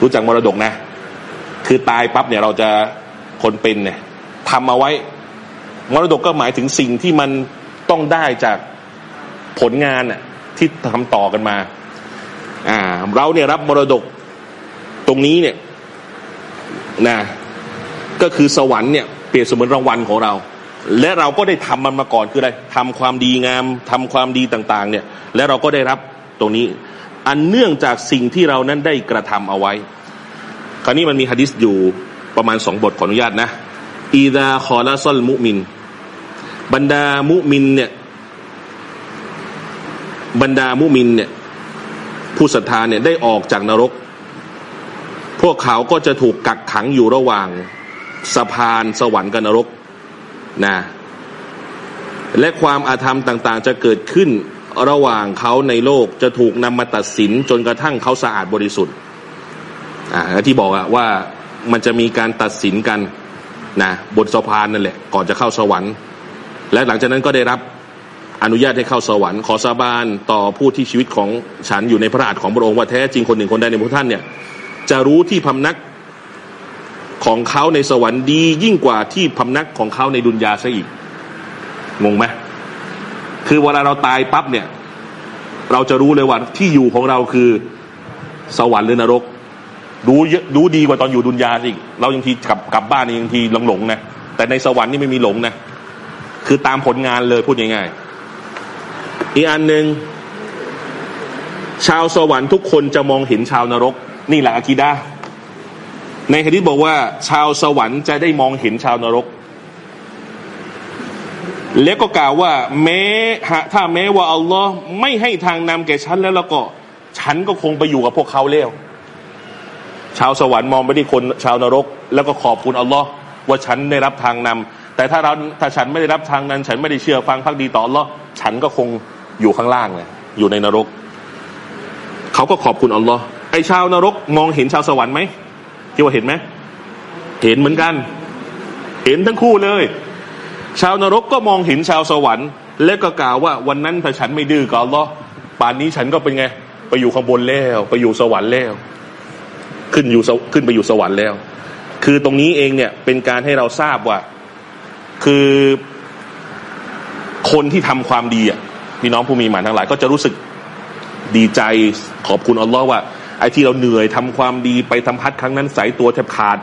รู้จักมรดกนะ คือตายปั๊บเนี่ยเราจะคนเป็นเนี่ยทำเอาไว้ มรดกก็หมายถึงสิ่งที่มันต้องได้จากผลงานน่ะที่ทำต่อกันมา อ่า เราเนี่ยรับมรดกตรงนี้เนี่ยนะก็คือสวรรค์เนี่ยเปรียบเสมือนรางวัลของเรา และเราก็ได้ทำมันมาก่อนคืออะไรทำความดีงามทำความดีต่าง ๆ เนี่ย และเราก็ได้รับตรงนี้ อันเนื่องจากสิ่งที่เรานั้นได้กระทำเอาไว้ ราวนี้มันมีฮะดิษอยู่ประมาณสองบทขออนุญาตนะอีดาคอลาซอลมุมิน บรรดามุมินเนี่ยบรรดามุมินเนี่ยผู้ศรัทธาเนี่ยได้ออกจากนรก พวกเขาก็จะถูกกักขังอยู่ระหว่างสะพานสวรรค์กับนรกนะและความอาธรรมต่างๆ จะเกิดขึ้นระหว่างเขาในโลกจะถูกนำมาตัดสินจนกระทั่งเขาสะอาดบริสุทธิ์ อ่าที่บอกอะว่ามันจะมีการตัดสินกันนะบนสะพานนั่นแหละ ก่อนจะเข้าสวรรค์ และหลังจากนั้นก็ได้รับอนุญาตให้เข้าสวรรค์ขอสาบานต่อผู้ที่ชีวิตของฉันอยู่ในพระราชของพระองค์ว่าแท้จริงคนหนึ่งคนใดในพวกท่านเนี่ย จะรู้ที่พำนักของเขาในสวรรค์ดี ยิ่งกว่าที่พำนักของเขาในดุนยาซะอีกงงไหมคือเวลาเราตายปั๊บเนี่ย เราจะรู้เลยว่าที่อยู่ของเราคือสวรรค์หรือนรก รู้เยอะรู้ดีกว่าตอนอยู่ดุนยาอีก เรายังทีกลับกลับบ้านยังทีหลงหลงนะแต่ในสวรรค์นี่ไม่มีหลงนะคือตามผลงานเลยพูดง่ายๆอีกอันหนึ่งชาวสวรรค์ทุกคนจะมองเห็นชาวนรก นี่แหละอะคีดาในฮะดิษบอกว่า ชาวสวรรค์จะได้มองเห็นชาวนรก แล้วก็กล่าวว่า แม้ถ้าแม้ว่าอัลลอฮ์ไม่ให้ทางนำแก่ฉันแล้วแล้วก็ ฉันก็คงไปอยู่กับพวกเขาแล้ว ชาวสวรรค์มองไปที่คนชาวนรก แล้วก็ขอบคุณอัลลอฮ์ว่าฉันได้รับทางนำแต่ถ้าเราถ้าฉันไม่ได้รับทางนั้น ฉันไม่ได้เชื่อฟังพักดีต่ออัลลอฮ์ฉันก็คงอยู่ข้างล่างเลยอยู่ในนรก เขาก็ขอบคุณอัลลอฮ์ไอชาวนรกมองเห็นชาวสวรรค์ไหมที่ว่าเห็นไหมเห็นเหมือนกัน เห็นทั้งคู่เลย ชาวนรกก็มองเห็นชาวสวรรค์ และก็กล่าวว่าวันนั้นถ้าฉันไม่ดื้อกับอัลลอฮ์ป่านนี้ฉันก็เป็นไง ไปอยู่ข้างบนแล้ว ไปอยู่สวรรค์แล้ว ขึ้นอยู่ขึ้นไปอยู่สวรรค์แล้ว คือตรงนี้เองเนี่ยเป็นการให้เราทราบว่า คือคนที่ทำความดีอะพี่น้องผู้มีหมายทั้งหลาย ก็จะรู้สึกดีใจขอบคุณอัลลอฮ์ว่าไอ้ที่เราเหนื่อยทำความดีไปทำพัดครั้งนั้นใส่ตัวแทบขาด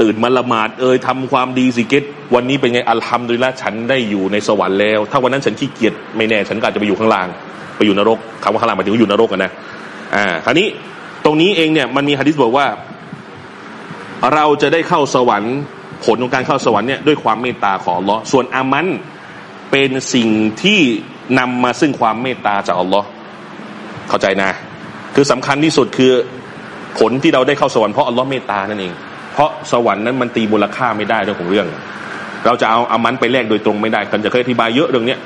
ตื่นมาละหมาดเอ่ยทำความดีสิเกตวันนี้เป็นไงอัลฮัมดุลิละฉันได้อยู่ในสวรรค์แล้ว ถ้าวันนั้นฉันขี้เกียจไม่แน่ ฉันก็อาจจะไปอยู่ข้างล่าง ไปอยู่นรกคำว่าข้างล่างหมายถึงอยู่นรกกันนะอ่าคราวนี้ ตรงนี้เองเนี่ยมันมีฮะดิษบอกว่า เราจะได้เข้าสวรรค์ผลของการเข้าสวรรค์เนี่ยด้วยความเมตตาของอัลลอฮ์ส่วนอามันเป็นสิ่งที่นำมาซึ่งความเมตตาจากอัลลอฮ์เข้าใจนะ คือสำคัญที่สุดคือผลที่เราได้เข้าสวรรค์เพราะอัลลอฮ์เมตตานั่นเอง เพราะสวรรค์นั้นมันตีมูลค่าไม่ได้เรื่องของเรื่อง เราจะเอาอามันไปแลกโดยตรงไม่ได้กันจะเคยอธิบายเยอะเรื่องเนี้ย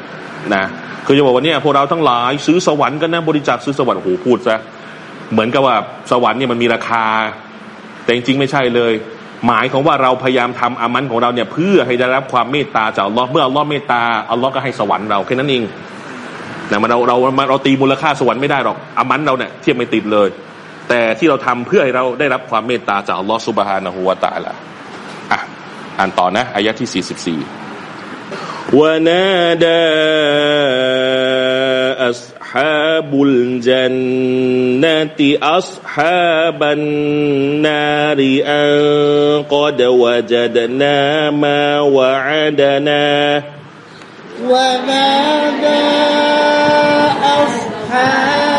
นะคือจะบอกว่าเนี่ยพวกเราทั้งหลายซื้อสวรรค์กันนะบริจาคซื้อสวรรค์โอ้โหพูดซะ เหมือนกับว่าสวรรค์เนี่ยมันมีราคา แต่จริงๆไม่ใช่เลย หมายของว่าเราพยายามทำอามันของเราเนี่ย เพื่อให้ได้รับความเมตตาจากอัลลอฮ์เมื่ออัลลอฮ์เมตตาอัลลอฮ์ก็ให้สวรรค์เราแค่นั้นเองนะมันเราเราเราตีมูลค่าสวรรค์ไม่ได้หรอกอามันเราเนี่ยเทียบไม่ติดเลย แต่ที่เราทำเพื่อให้เราได้รับความเมตตาจากอัลลอฮ์ซุบฮานะฮูวาตาละอ่ะอ่านต่อนะอายะที่สี่สิบสี่ ونادى أصحاب الجنة أصحاب النار أن قد وجدنا ما وعدنا ونادى أصحاب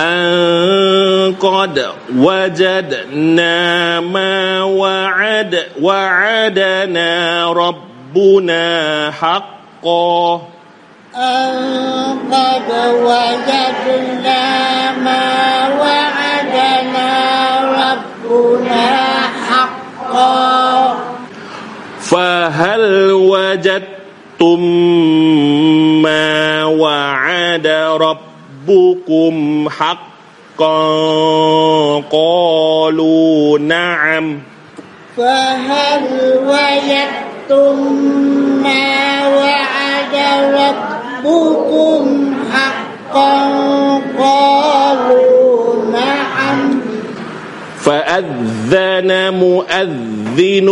أن قد وجدنا ما وعد وعدنا ربنا حقا. أن قد وجدنا ما وعدنا ربنا حقا. فهل وجدتم ما وعد ربكم حقا قالوا نعم فهل وجدتم ما وعد ربكم حقا قالوا نعم فأذن مؤذن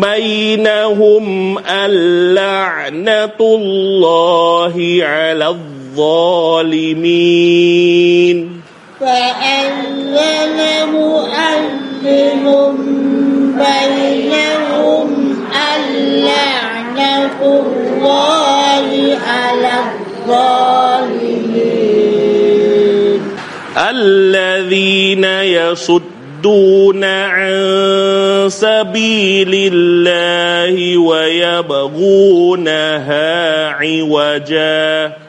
بينهم اللعنة الله على الظالمين فأذن مؤذن بينهم اللعنة الله على الظالمين. الذين يصدون عن سبيل الله ويبغونها عوجا.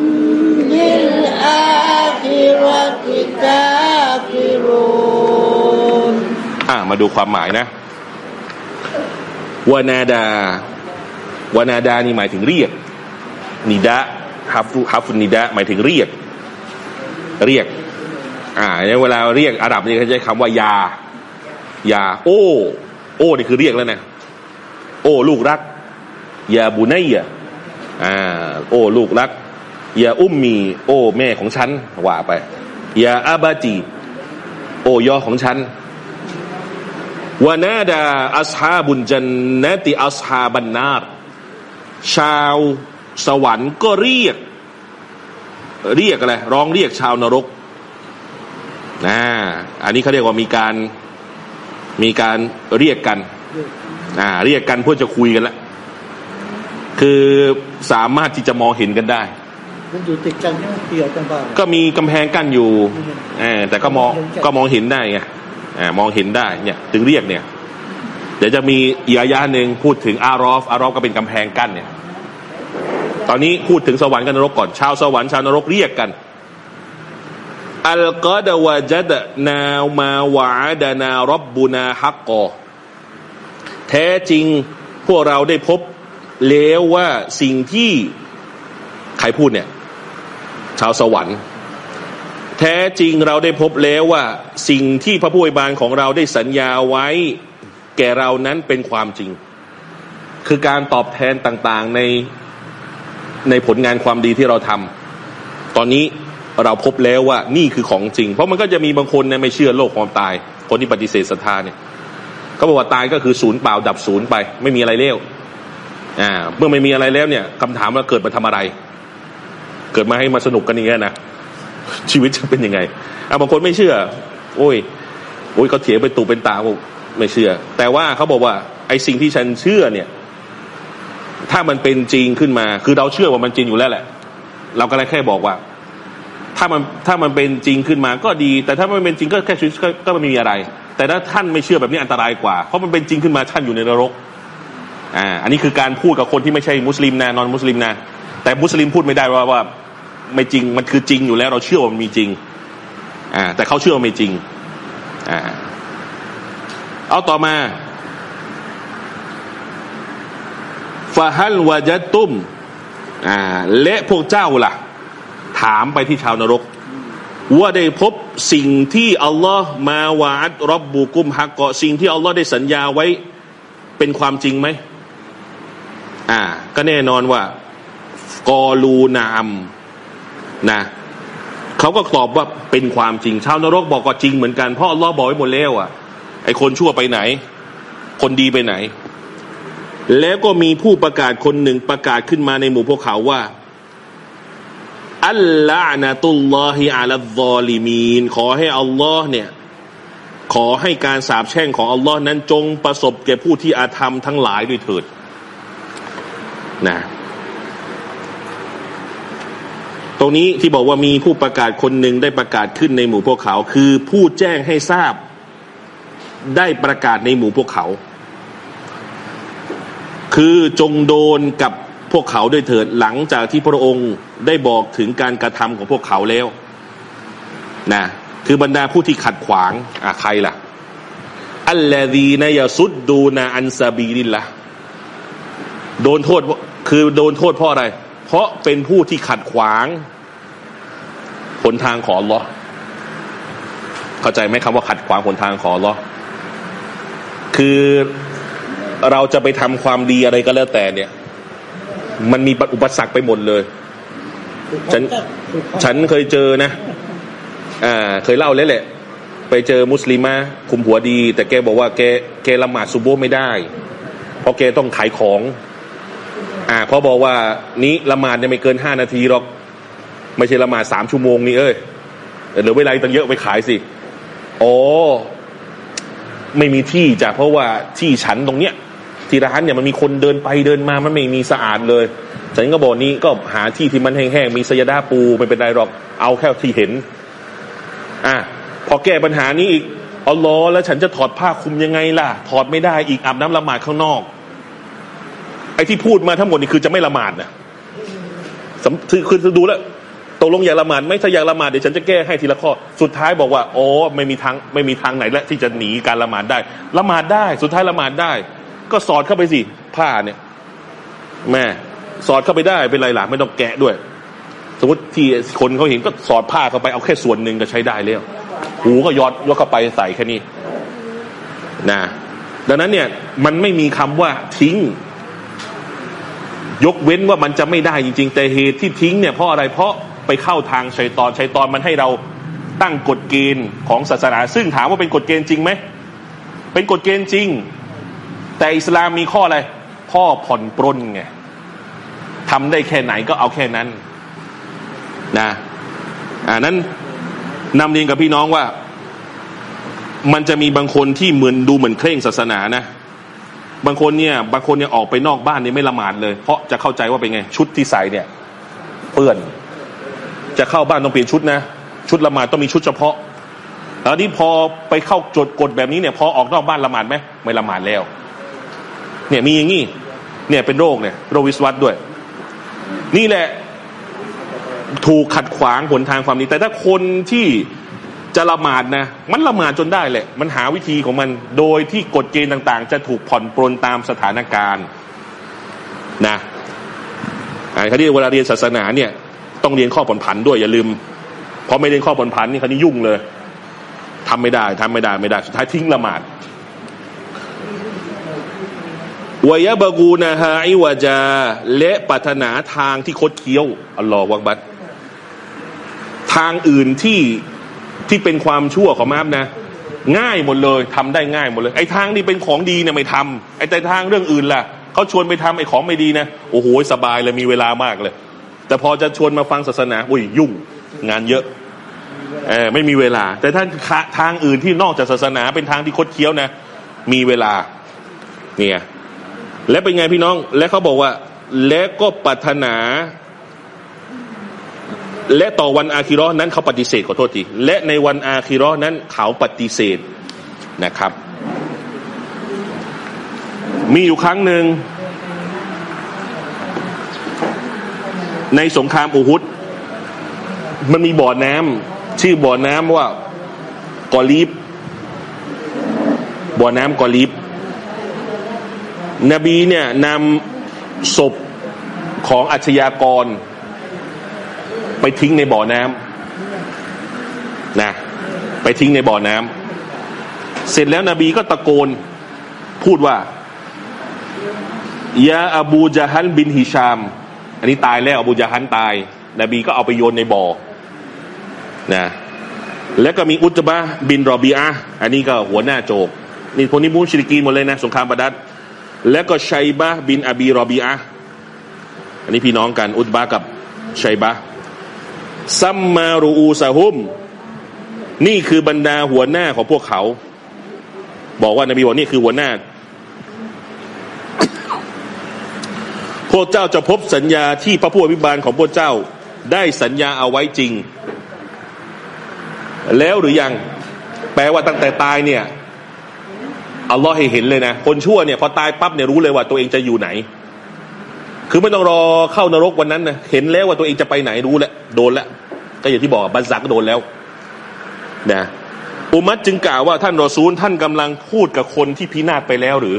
มาดูความหมายนะวานาดาวานาดานี่หมายถึงเรียก นิดะฮัฟฟุฮัฟฟุนิดะหมายถึงเรียก เรียก อ่าเนี่ยเวลาเรียกอาหรับนี่เขาใช้คำว่ายา ยา โอ้ โอ้นี่คือเรียกแล้วนะ โอ้ ลูกรัก ยาบุนัยอ่า โอ้ ลูกรัก ยาอุ้มมี โอ้ แม่ของฉันว่าไป ยาอาบาจี โอ้ยอของฉัน วานาดาอัสฮาบุนจันนติอัสฮาบันนาร์ชาวสวรรค์ก็เรียก เรียกอะไรร้องเรียกชาวนรกนะอันนี้เขาเรียกว่ามีการมีการเรียกกันอ่าเรียกกันเพื่อจะคุยกันละคือสามารถที่จะมองเห็นกันได้มันอยู่ติดกันใช่ไหมเกี่ยวกันบ้างก็มีกำแพงกั้นอยู่เออแต่ก็มองก็มองเห็นได้ไงอ่า มองเห็นได้เนี่ยถึงเรียกเนี่ยเดี๋ยวจะมีอีกอายะหนึ่งพูดถึงอารอฟอารอฟก็เป็นกำแพงกั้นเนี่ย ตอนนี้พูดถึงสวรรค์กับนรกก่อนชาวสวรรค์ชาวนรกเรียกกันอัลกอดวะจัดนาวมาวะดานารบบุนาฮักกอแท้จริงพวกเราได้พบแล้วว่าสิ่งที่ใครพูดเนี่ย ชาวสวรรค์ แท้จริงเราได้พบแล้วว่า สิ่งที่พระผู้อวยบานของเราได้สัญญาไว้ แก่เรานั้นเป็นความจริง คือการตอบแทนต่างๆในในผลงานความดีที่เราทำตอนนี้เราพบแล้วว่านี่คือของจริง เพราะมันก็จะมีบางคนเนี่ยไม่เชื่อโลกความตาย คนที่ปฏิเสธศรัทธาเนี่ยเขาบอกว่าตายก็คือศูนย์เปล่าดับศูนย์ไป ไม่มีอะไรแล้วอ่าเมื่อไม่มีอะไรแล้วเนี่ยคำถามว่าเกิดมาทำอะไร เกิดมาให้มาสนุกกันอย่างเงี้ยนะ ชีวิตจะเป็นยังไงอะบางคนไม่เชื่อ โอ้ย โอ้ยเขาเถียงเป็นตูเป็นตาบอกไม่เชื่อ แต่ว่าเขาบอกว่า ไอ้สิ่งที่ฉันเชื่อเนี่ย ถ้ามันเป็นจริงขึ้นมา คือเราเชื่อว่ามันจริงอยู่แล้วแหละ เราก็เลยแค่บอกว่า ถ้ามันถ้ามันเป็นจริงขึ้นมาก็ดี แต่ถ้าไม่เป็นจริงก็แค่ชีวิตก็ก็ไม่มีอะไร แต่ถ้าท่านไม่เชื่อแบบนี้อันตรายกว่า เพราะมันเป็นจริงขึ้นมาท่านอยู่ในนรกอ่าอันนี้คือการพูดกับคนที่ไม่ใช่มุสลิมนะนอนมุสลิมนะแต่มุสลิมพูดไม่ได้ว่าว่า ไม่จริง มันคือจริงอยู่แล้ว เราเชื่อว่ามันมีจริง อ่า แต่เขาเชื่อว่าไม่จริง อ่า เอาต่อมาฟาฮัลวาจัตุมอ่าและพวกเจ้าล่ะ ถามไปที่ชาวนรก ว่าได้พบสิ่งที่อัลลอฮ์มาวาดรับบุกุมฮักเกาะสิ่งที่อัลลอฮ์ได้สัญญาไว้เป็นความจริงไหมอ่า ก็แน่นอนว่ากอลูนาม นะเขาก็ตอบว่าเป็นความจริงชาวนรกบอกว่าจริงเหมือนกันเพราะอัลลอฮ์บอกไว้หมดแล้วอะ ไอคนชั่วไปไหน คนดีไปไหน แล้วก็มีผู้ประกาศคนหนึ่งประกาศขึ้นมาในหมู่พวกเขาว่า อัลลอฮ์นะตุลลอฮิอาลัลลอลิมีน ขอให้อัลลอฮ์เนี่ย ขอให้การสาปแช่งของอัลลอฮ์นั้นจงประสบแก่ผู้ที่อาธรรมทั้งหลายด้วยเถิด นะ ตรงนี้ที่บอกว่ามีผู้ประกาศคนหนึ่งได้ประกาศขึ้นในหมู่พวกเขา คือผู้แจ้งให้ทราบได้ประกาศในหมู่พวกเขา คือจงโดนกับพวกเขาด้วยเถิดหลังจากที่พระองค์ได้บอกถึงการกระทำของพวกเขาแล้วนะคือบรรดาผู้ที่ขัดขวางอะใครล่ะ อัลลอฮีนยาสุดดูนาอันซาบีนินละโดนโทษคือโดนโทษเพราะอะไร เพราะเป็นผู้ที่ขัดขวางหนทางของลอเข้าใจไหมคำว่าขัดขวางหนทางของลอคือเราจะไปทำความดีอะไรก็แล้วแต่เนี่ย มันมีอุปสรรคไปหมดเลย ฉันฉันเคยเจอนะ อ่า เคยเล่าเลยแหละ ไปเจอมุสลิมาคุมหัวดี แต่แกบอกว่าแกแกละหมาดซุโบไม่ได้ เพราะแกต้องขายของ อ่าเพราะบอกว่านี้ละหมาดเนี่ยไม่เกินห้านาทีหรอก ไม่ใช่ละหมาดสามชั่วโมงนี่เอ้ยเหลือเวลาตั้งเยอะไปขายสิอ๋อไม่มีที่จ้ะเพราะว่าที่ฉันตรงเนี้ยที่ร้านเนี่ยมันมีคนเดินไปเดินมามันไม่มีสะอาดเลยฉันก็บอกนี้ก็หาที่ที่มันแห้งๆมีสยดาปูไม่เป็นไรหรอกเอาแค่ที่เห็น อะพอแก้ปัญหานี้อีกอ๋อล้อแล้วฉันจะถอดผ้าคลุมยังไงล่ะ ถอดไม่ได้อีกอาบน้ำละหมาดข้างนอก อ้ที่พูดมาทั้งหมดนี่คือจะไม่ละหมาดนะคือคือดูแล้วตกลงอย่าละหมาดไม่ถ้าอยากละหมาดเดี๋ยวฉันจะแก้ให้ทีละข้อ สุดท้ายบอกว่าโอ้ไม่มีทางไม่มีทางไหนแล้วที่จะหนีการละหมาดได้ ละหมาดได้ สุดท้ายละหมาดได้ ก็สอดเข้าไปสิผ้าเนี่ย แม่สอดเข้าไปได้เป็นไรหล่ะไม่ต้องแกะด้วย สมมติที่คนเขาเห็นก็สอดผ้าเข้าไปเอาแค่ส่วนหนึ่งก็ใช้ได้แล้วหูก็ยอดยกเข้าไปใส่แค่นี้นะดังนั้นเนี่ย มันไม่มีคำว่าทิ้ง ยกเว้นว่ามันจะไม่ได้จริง ๆ แต่เหตุที่ทิ้งเนี่ยเพราะอะไรเพราะไปเข้าทางชัยตอนชัยตอนมันให้เราตั้งกฎเกณฑ์ของศาสนา ซึ่งถามว่าเป็นกฎเกณฑ์จริงไหมเป็นกฎเกณฑ์จริง แต่อิสลามมีข้ออะไรข้อผ่อนปรนไงทำได้แค่ไหนก็เอาแค่นั้นนะอ่านั้นนำเรียนกับพี่น้องว่า มันจะมีบางคนที่เหมือนดูเหมือนเคร่งศาสนานะ บางคนเนี่ยบางคนเนี่ยออกไปนอกบ้านนี่ไม่ละหมาดเลย เพราะจะเข้าใจว่าเป็นไง ชุดที่ใส่เนี่ยเปื้อน จะเข้าบ้านต้องเปลี่ยนชุดนะ ชุดละหมาดต้องมีชุดเฉพาะแล้วนี่พอไปเข้าจดกฎแบบนี้เนี่ย พอออกนอกบ้านละหมาดไหมไม่ละหมาดแล้ว เนี่ยมีอย่างนี้เนี่ยเป็นโรคเนี่ยโรควิสวัตด้วย นี่แหละถูกขัดขวางหนทางความดีแต่ถ้าคนที่ จะละหมาดนะ มันละหมาดจนได้แหละ มันหาวิธีของมัน โดยที่กฎเกณฑ์ต่างๆ จะถูกผ่อนปรนตามสถานการณ์นะไอ้คดีเวลาเรียนศาสนาเนี่ย ต้องเรียนข้อผ่อนผันด้วยอย่าลืม เพราะไม่เรียนข้อผ่อนผันนี่คดียุ่งเลยทำไม่ได้ทำไม่ได้ไม่ได้ สุดท้ายทิ้งละหมาดวยบากูนาฮาอิวาจาและปัถนาทางที่คดเคี้ยวอัลลอฮฺวักบัตทางอื่นที่ ที่เป็นความชั่วของมาบนะ ง่ายหมดเลยทำได้ง่ายหมดเลย ไอ้ทางที่เป็นของดีเนี่ยไม่ทำไอ้แต่ทางเรื่องอื่นล่ะเขาชวนไปทำไอ้ของไม่ดีนะโอ้โหสบายเลยมีเวลามากเลย แต่พอจะชวนมาฟังศาสนาอุ้ยยุ่งงานเยอะเออไม่มีเวลา แต่ถ้าทางอื่นที่นอกจากศาสนาเป็นทางที่คดเคี้ยวนะ มีเวลา เนี่ย และเป็นไงพี่น้อง และเขาบอกว่า และก็ปรารถนา และต่อวันอาคิราะห์นั้นเขาปฏิเสธขอโทษทีและในวันอาคิราะห์นั้นเขาปฏิเสธนะครับ มีอยู่ครั้งหนึ่ง ในสงครามอูฮุดมันมีบ่อน้ำชื่อบ่อน้ำว่ากอลีบบ่อน้ำกอลีบนบีเนี่ยนำศพของอาชญากร ไปทิ้งในบ่อน้ำนะไปทิ้งในบ่อน้ำเสร็จแล้วนบีก็ตะโกนพูดว่ายาอบูจาฮันบินฮิชาม อันนี้ตายแล้วอบูจาฮันตาย นบีก็เอาไปโยนในบ่อนะแล้วก็มีอุตบะบินรอบีอาอันนี้ก็หัวหน้าโจกนี่พวกนี้มุชริกีนหมดเลยนะ สงครามบัดัดแล้วก็ชัยบะบินอบีรอบีอาอันนี้พี่น้องกันอุตบะกับชัยบะ ซัมมารูอูซาฮุม นี่คือบรรดาหัวหน้าของพวกเขา บอกว่านบีบอกนี่คือหัวหน้า พวกเจ้าจะพบสัญญาที่พระผู้อภิบาลของพวกเจ้า ได้สัญญาเอาไว้จริง แล้วหรือยัง แปลว่าตั้งแต่ตายเนี่ยอัลลอฮ์ให้เห็นเลยนะ คนชั่วเนี่ยพอตายปั๊บเนี่ยรู้เลยว่าตัวเองจะอยู่ไหน คือไม่ต้องรอเข้านรกวันนั้นนะเห็นแล้วว่าตัวเองจะไปไหนรู้แล้วโดนแล้วก็อย่างที่บอกบันซักก็โดนแล้วนะอุมัตจึงกล่าวว่าท่านรอซูลท่านกำลังพูดกับคนที่พินาศไปแล้วหรือ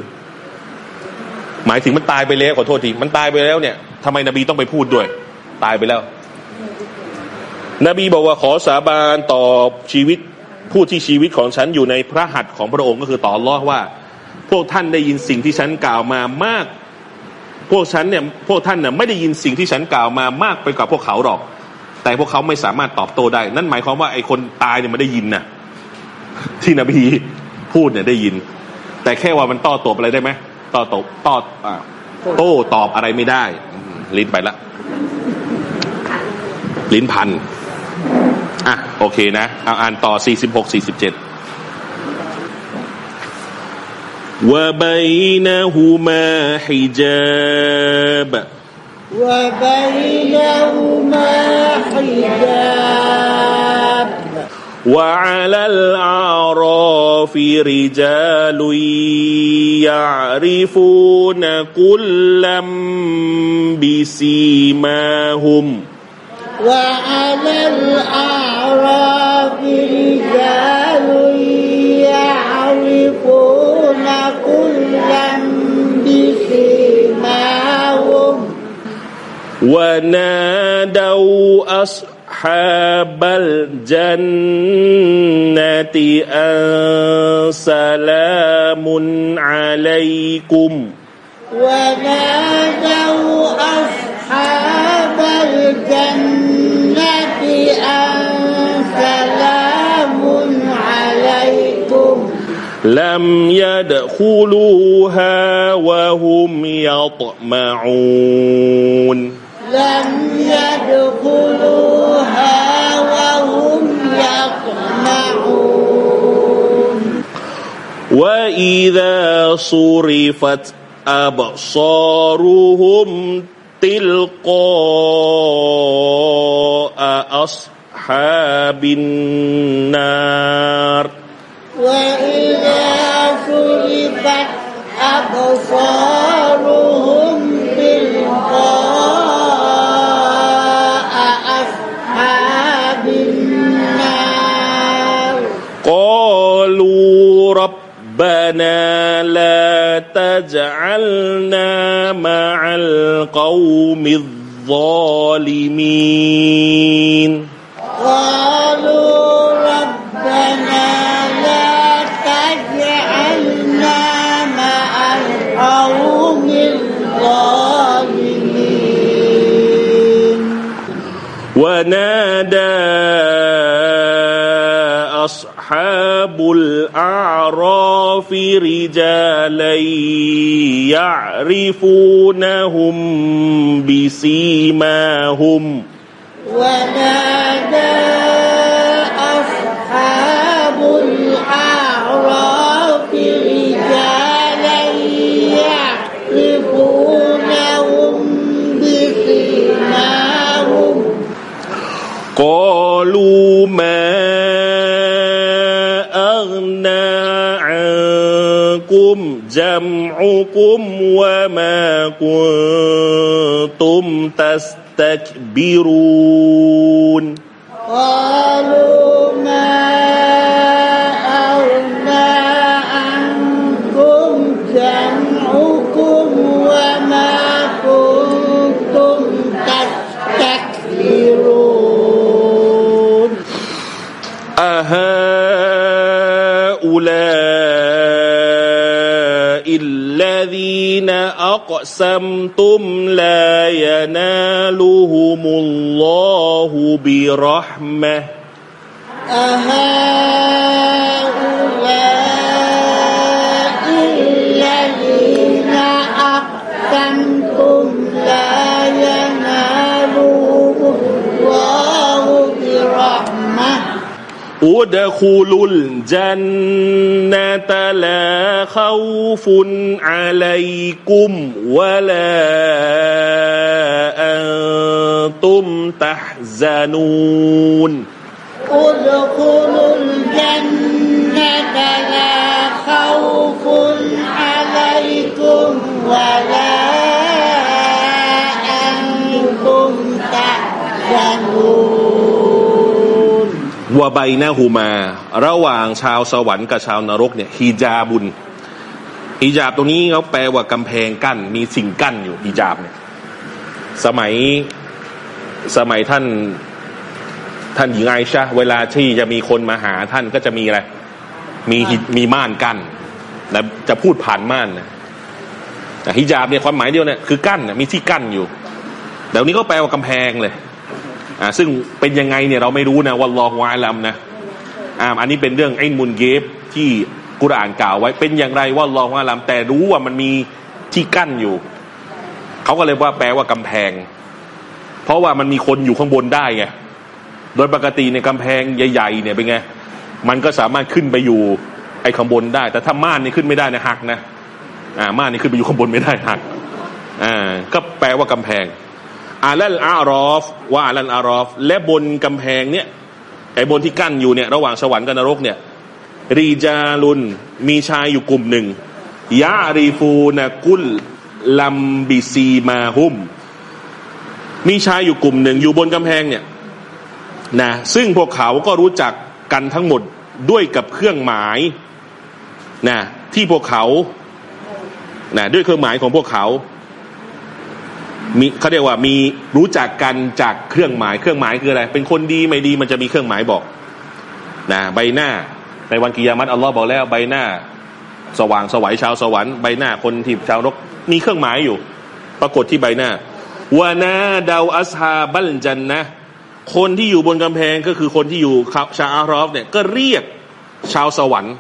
หมายถึงมันตายไปแล้วขอโทษทีมันตายไปแล้วเนี่ยทำไมนบีต้องไปพูดด้วย ตายไปแล้ว นบีบอกว่าขอสาบานต่อชีวิตผู้ที่ชีวิตของฉันอยู่ในพระหัตถ์ของพระองค์ก็คือต่อรอดว่า พวกท่านได้ยินสิ่งที่ฉันกล่าวมามาก พวกฉันเนี่ยพวกท่านเนี่ยไม่ได้ยินสิ่งที่ฉันกล่าวมามากไปกว่าพวกเขาหรอก แต่พวกเขาไม่สามารถตอบโต้ได้ นั่นหมายความว่าไอ้คนตายเนี่ยมันได้ยินนะที่นบีพูดเนี่ยได้ยิน แต่แค่ว่ามันต่อตอบอะไรได้ไหมต่อตอบต่อโต้ตอบอะไรไม่ได้ ลิ้นไปละลิ้นพันอะโอเคนะเอาอ่านต่อ 46 47 وبينهما حجاب. وبينهما حجاب. وعلى الأعراف رجال يعرفون كلا بسيماهم. وعلى الأعراف رجال ونادوا أصحاب الجنة أن سلام عليكم. ونادوا أصحاب الجنة أن سلام عليكم. لم يدخلوها وهم يطمعون. لم يدخلوها وهم يطمعون وإذا صرفت أبصارهم تلقاء أصحاب النار. وإذا صرفت أبصارهم ربنا لا تجعلنا مع القوم الظالمين. قالوا أصحاب الأعراف رجالا يعرفونهم بسيماهم. ونادى أصحاب الأعراف رجالا يعرفونهم بسيماهم. أغنى جمعكم وما كنتم تستكبرون قالوا أقسمتم لا ينالهم الله برحمة. أهؤلاء ادخلوا الجنة لا خوف عليكم ولا أنتم تحزنون. ادخلوا الجنة วะไบนาหูมา ระหว่างชาวสวรรค์กับชาวนรกเนี่ยฮิจาบุญฮิจาบตรงนี้เขาแปลว่ากำแพงกั้น มีสิ่งกั้นอยู่ฮิจาบเนี่ยสมัยสมัยท่านท่านหญิงไอชะเวลาที่จะมีคนมาหาท่านก็จะมีอะไร มีมีม่านกั้นนะจะพูดผ่านม่านนะฮิจาบเนี่ยความหมายเดียวเนี่ยคือกั้นนะมีที่กั้นอยู่เดี๋ยวนี้ก็แปลว่ากำแพงเลย อ่าซึ่งเป็นยังไงเนี่ยเราไม่รู้นะวัลลอฮุอาลัมนะอ่าอันนี้เป็นเรื่องไอ้มุนเกฟที่กุรอานกล่าวไว้เป็นอย่างไรวัลลอฮุอาลัมแต่รู้ว่ามันมีที่กั้นอยู่เขาก็เลยว่าแปลว่ากำแพง เพราะว่ามันมีคนอยู่ข้างบนได้ไงโดยปกติในกำแพงใหญ่ ๆ เนี่ยเป็นไง มันก็สามารถขึ้นไปอยู่ไอ้ข้างบนได้ แต่ถ้าม่านนี่ขึ้นไม่ได้นะหักนะอ่าม่านนี่ขึ้นไปอยู่ข้างบนไม่ได้หักอ่าก็แปลว่ากำแพง อาลัลอารอฟว่าอาลัลอารอฟและบนกำแพงเนี่ยไอ้บนที่กั้นอยู่เนี่ยระหว่างสวรรค์กับนรกเนี่ยรีจาลุนมีชายอยู่กลุ่มหนึ่งยารีฟูนะกุลลัมบิซีมาฮุม มีชายอยู่กลุ่มหนึ่งอยู่บนกำแพงเนี่ยนะซึ่งพวกเขาก็รู้จักกันทั้งหมดด้วยกับเครื่องหมายนะที่พวกเขานะด้วยเครื่องหมายของพวกเขา มีเขาเรียกว่ามีรู้จักกันจากเครื่องหมาย เครื่องหมายคืออะไร เป็นคนดีไม่ดีมันจะมีเครื่องหมายบอกนะใบหน้าในวันกิยามัตอัลลอฮ์บอกแล้วใบหน้า สว่างสวัยชาวสวรรค์ใบหน้าคนที่ชาวนรกมีเครื่องหมายอยู่ ปรากฏที่ใบหน้าวานาดาวอัสฮาบัลจันนะคนที่อยู่บนกำแพงก็คือคนที่อยู่ชาอารอฟเนี่ยก็เรียกชาวสวรรค์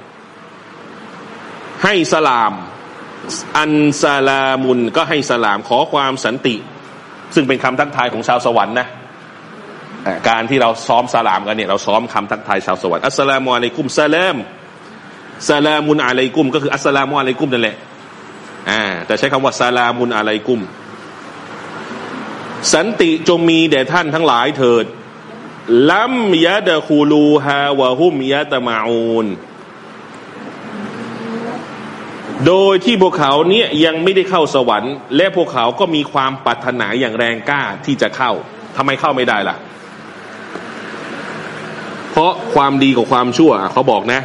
ให้สลาม อันซาลามุนก็ให้สลามขอความสันติ ซึ่งเป็นคำทักทายของชาวสวรรค์นะการที่เราซ้อมสลามกันเนี่ยเราซ้อมคำทักทายชาวสวรรค์อัสสลามุอะลัยกุมสลามสลามุนอะลัยกุม ก็คืออัสสลามุอะลัยกุมนั่นแหละอ่าแต่ใช้คำว่าสลามุนอะลัยกุม สันติจงมีแด่ท่านทั้งหลายเถิดลัมยะดะคูลูฮาวะฮุมยะตะมาอูน โดยที่พวกเขาเนี่ยยังไม่ได้เข้าสวรรค์ และพวกเขาก็มีความปรารถนาอย่างแรงกล้าที่จะเข้าทำไมเข้าไม่ได้ล่ะ เพราะความดีกับความชั่วเขาบอกนะ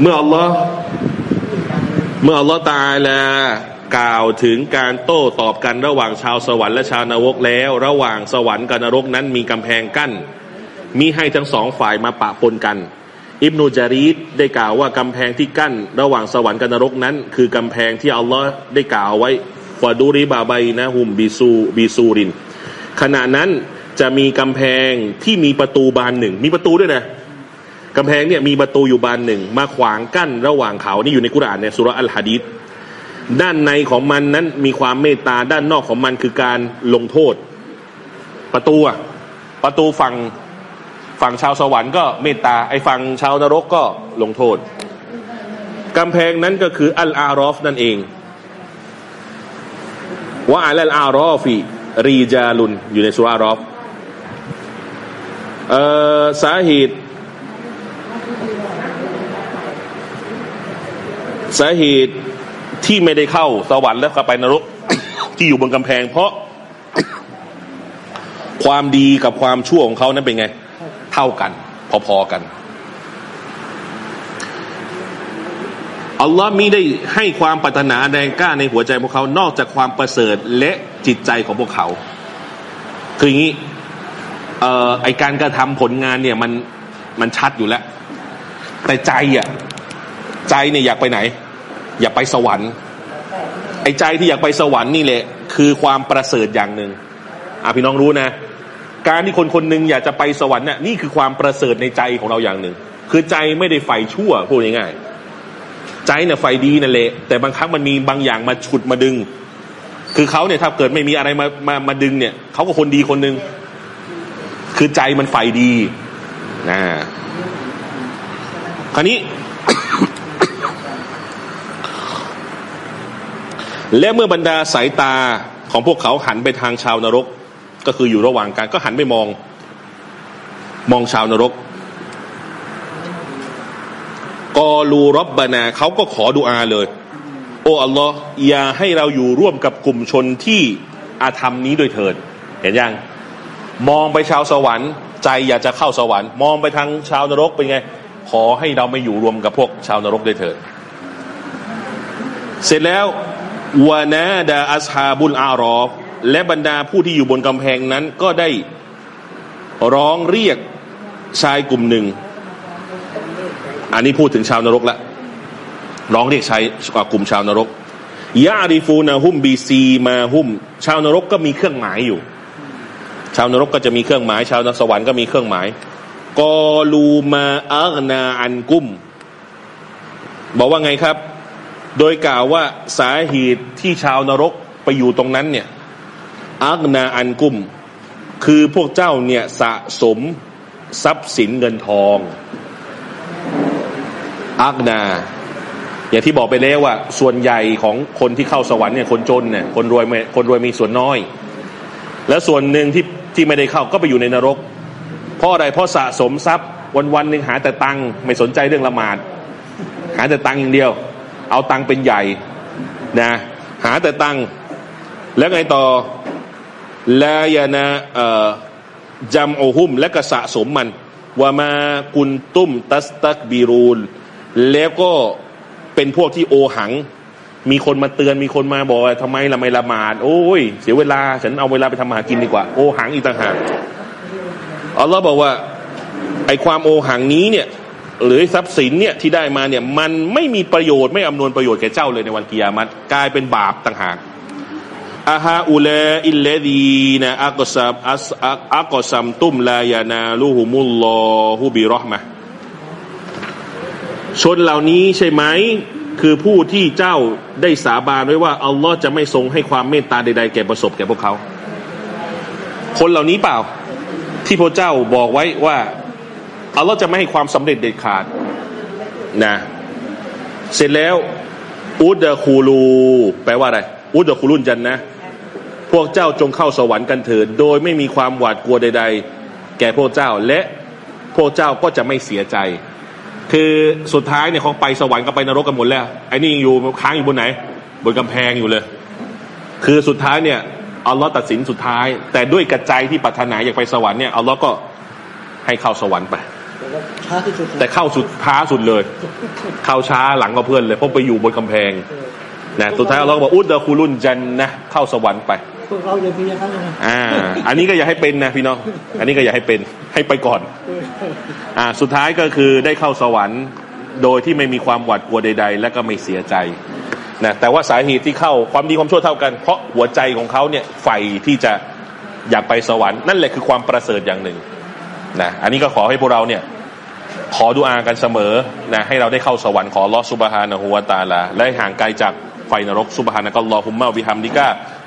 เมื่ออัลลอฮ์เมื่ออัลลอฮ์ตายแลากล่าวถึงการโต้ตอบกันระหว่างชาวสวรรค์และชาวนรกแล้ว ระหว่างสวรรค์กับนรกนั้นมีกำแพงกั้นมีให้ทั้งสองฝ่ายมาปะปนกัน อิบนูจารีดได้กล่าวว่ากำแพงที่กั้น ระหว่างสวรรค์กับนรกนั้น คือกำแพงที่อัลลอฮ์ได้กล่าวไว้ฟาดูริบาไบนะฮุมบิซูบิซูริน ขณะนั้นจะมีกำแพงที่มีประตูบานหนึ่ง มีประตูด้วยนะกำแพงเนี่ยมีประตูอยู่บานหนึ่ง มาขวางกั้นระหว่างเขานี่อยู่ในกุรานในสุรอัลฮะดีษด้านในของมันนั้นมีความเมตตาด้านนอกของมันคือการลงโทษ ประตูอะประตูฝั่ง ฝั่งชาวสวรรค์ก็เมตตาไอ้ฝั่งชาวนรกก็ลงโทษกำแพงนั้นก็คืออัลอารอฟนั่นเองว่าอัลอารอฟีรีจาลุนอยู่ในสุรอารอฟเอ่อสาเหตุสาเหตุที่ไม่ได้เข้าสวรรค์แล้วก็ไปนรก ที่อยู่บนกำแพง เพราะความดีกับความชั่วของเขานั้นเป็นไง ท่ากัน พอๆกันอัลลอฮ์มิได้ให้ความปรารถนาแรงกล้าในหัวใจพวกเขา นอกจากความประเสริฐและจิตใจของพวกเขา คืออย่างนี้เอ่อไอการกระทำผลงานเนี่ยมันมันชัดอยู่แล้ว แต่ใจอะใจเนี่ยอยากไปไหน อยากไปสวรรค์ ไอใจที่อยากไปสวรรค์นี่แหละ คือความประเสริฐอย่างหนึ่งอะพี่น้องรู้นะ การที่คนคนหนึ่งอยากจะไปสวรรค์เนี่ยนี่คือความประเสริฐในใจของเราอย่างหนึ่ง คือใจไม่ได้ใฝ่ชั่วพูดง่ายๆใจเนี่ยใฝ่ดีนั่นแหละแต่บางครั้งมันมีบางอย่างมาฉุดมาดึง คือเขาเนี่ยถ้าเกิดไม่มีอะไรมามามาดึงเนี่ยเขาก็คนดีคนหนึ่งคือใจมันใฝ่ดีนะคราวนี้ และเมื่อบรรดาสายตาของพวกเขาหันไปทางชาวนรก ก็คืออยู่ระหว่างการก็หันไปมอง มองชาวนรกกอลูรบบานาเขาก็ขอดุอาเลย โอ้อัลลอฮ์อย่าให้เราอยู่ร่วมกับกลุ่มชนที่อาธรรมนี้ด้วยเถิด เห็นยัง มองไปชาวสวรรค์ ใจอยากจะเข้าสวรรค์ มองไปทางชาวนรกเป็นไง ขอให้เราไม่อยู่รวมกับพวกชาวนรกด้วยเถิด เสร็จแล้ววานาดาอัสฮาบุลอารอฟ และบรรดาผู้ที่อยู่บนกำแพงนั้นก็ได้ร้องเรียกชายกลุ่มหนึ่ง อันนี้พูดถึงชาวนรกละร้องเรียกชายกลุ่มชาวนรกยาริฟูนาหุมบีซีมาหุมชาวนรกก็มีเครื่องหมายอยู่ ชาวนรกก็จะมีเครื่องหมาย ชาวนสวรรค์ก็มีเครื่องหมายกอลูมาอักนาอันกุม บอกว่าไงครับ โดยกล่าวว่าสาเหตุที่ชาวนรกไปอยู่ตรงนั้นเนี่ย อักนาอันกุม คือพวกเจ้าเนี่ยสะสมทรัพย์สินเงินทอง อักนา อย่างที่บอกไปแล้วว่า ส่วนใหญ่ของคนที่เข้าสวรรค์เนี่ยคนจนเนี่ยคนรวยคนรวยมีส่วนน้อย และส่วนหนึ่งที่ที่ไม่ได้เข้าก็ไปอยู่ในนรก เพราะอะไรเพราะสะสมทรัพย์วันวันๆหนึ่งหาแต่ตังค์ไม่สนใจเรื่องละหมาด หาแต่ตังค์อย่างเดียว เอาตังค์เป็นใหญ่นะหาแต่ตังค์แล้วไงต่อ ลายานะจำโอหุมและก็สะสมมันว่ามากุนตุ้มตัสตักบีรูนแล้วก็เป็นพวกที่โอหัง มีคนมาเตือนมีคนมาบอกว่าทำไมละไม่ละหมาด โอ้ย เสียเวลาฉันเอาเวลาไปทำมาหากินดีกว่า โอหังอีกต่างหากอัลลอฮ์บอกว่าไอความโอหังนี้เนี่ยหรือทรัพย์สินเนี่ยที่ได้มาเนี่ยมันไม่มีประโยชน์ไม่อำนวยประโยชน์แก่เจ้าเลยในวันกิยามัตกลายเป็นบาปต่างหาก أهؤلاء الذين أقسم أقسمتم لا ينالهم الله برحمةชนเหล่านี้ใช่ไหม คือผู้ที่เจ้าได้สาบานไว้ว่า อัลลอฮ์จะไม่ทรงให้ความเมตตาใดๆ แก่ประสบแก่พวกเขา คนเหล่านี้เปล่า ที่พระเจ้าบอกไว้ว่า อัลลอฮ์จะไม่ให้ความสำเร็จเด็ดขาดนะเสร็จแล้ว อุดะคูลู แปลว่าอะไร อุดะคูลุนจันนะ พวกเจ้าจงเข้าสวรรค์กันเถิดโดยไม่มีความหวาดกลัวใด ๆ แก่พวกเจ้าและพวกเจ้าก็จะไม่เสียใจ คือสุดท้ายเนี่ยเขาไปสวรรค์ก็ไปนรกกันหมดแล้วไอ้นี่ยังอยู่ค้างอยู่บนไหน บนกำแพงอยู่เลย คือสุดท้ายเนี่ยอัลลอฮ์ตัดสินสุดท้าย แต่ด้วยกระใจที่ปรารถนาอยากไปสวรรค์เนี่ยอัลลอฮ์ก็ให้เข้าสวรรค์ไปแต่เข้าสุดท้าสุดเลย เข้าช้าหลังก็เพื่อนเลยเพราะไปอยู่บนกำแพงนะสุดท้ายเราก็บอกอุดดะคูลุนจันนะเข้าสวรรค์ไป พวกเราอย่ามีอย่างนั้นนะอ่า อันนี้ก็อย่าให้เป็นนะพี่น้อง อันนี้ก็อย่าให้เป็น ให้ไปก่อน อ่า สุดท้ายก็คือได้เข้าสวรรค์ โดยที่ไม่มีความหวาดกลัวใด ๆ และก็ไม่เสียใจนะแต่ว่าสาเหตุที่เข้าความดีความชั่วเท่ากัน เพราะหัวใจของเขาเนี่ยใฝ่ที่จะอยากไปสวรรค์นั่นแหละคือความประเสริฐอย่างหนึ่งนะอันนี้ก็ขอให้พวกเราเนี่ยขอดุอากันเสมอนะให้เราได้เข้าสวรรค์ขอลอสุบฮานะฮูวาตาลาและห่างไกลจากไฟนรกสุบฮานะกัลลอฮุมมะวิฮัมดิกะอัชฮะดุอัลลา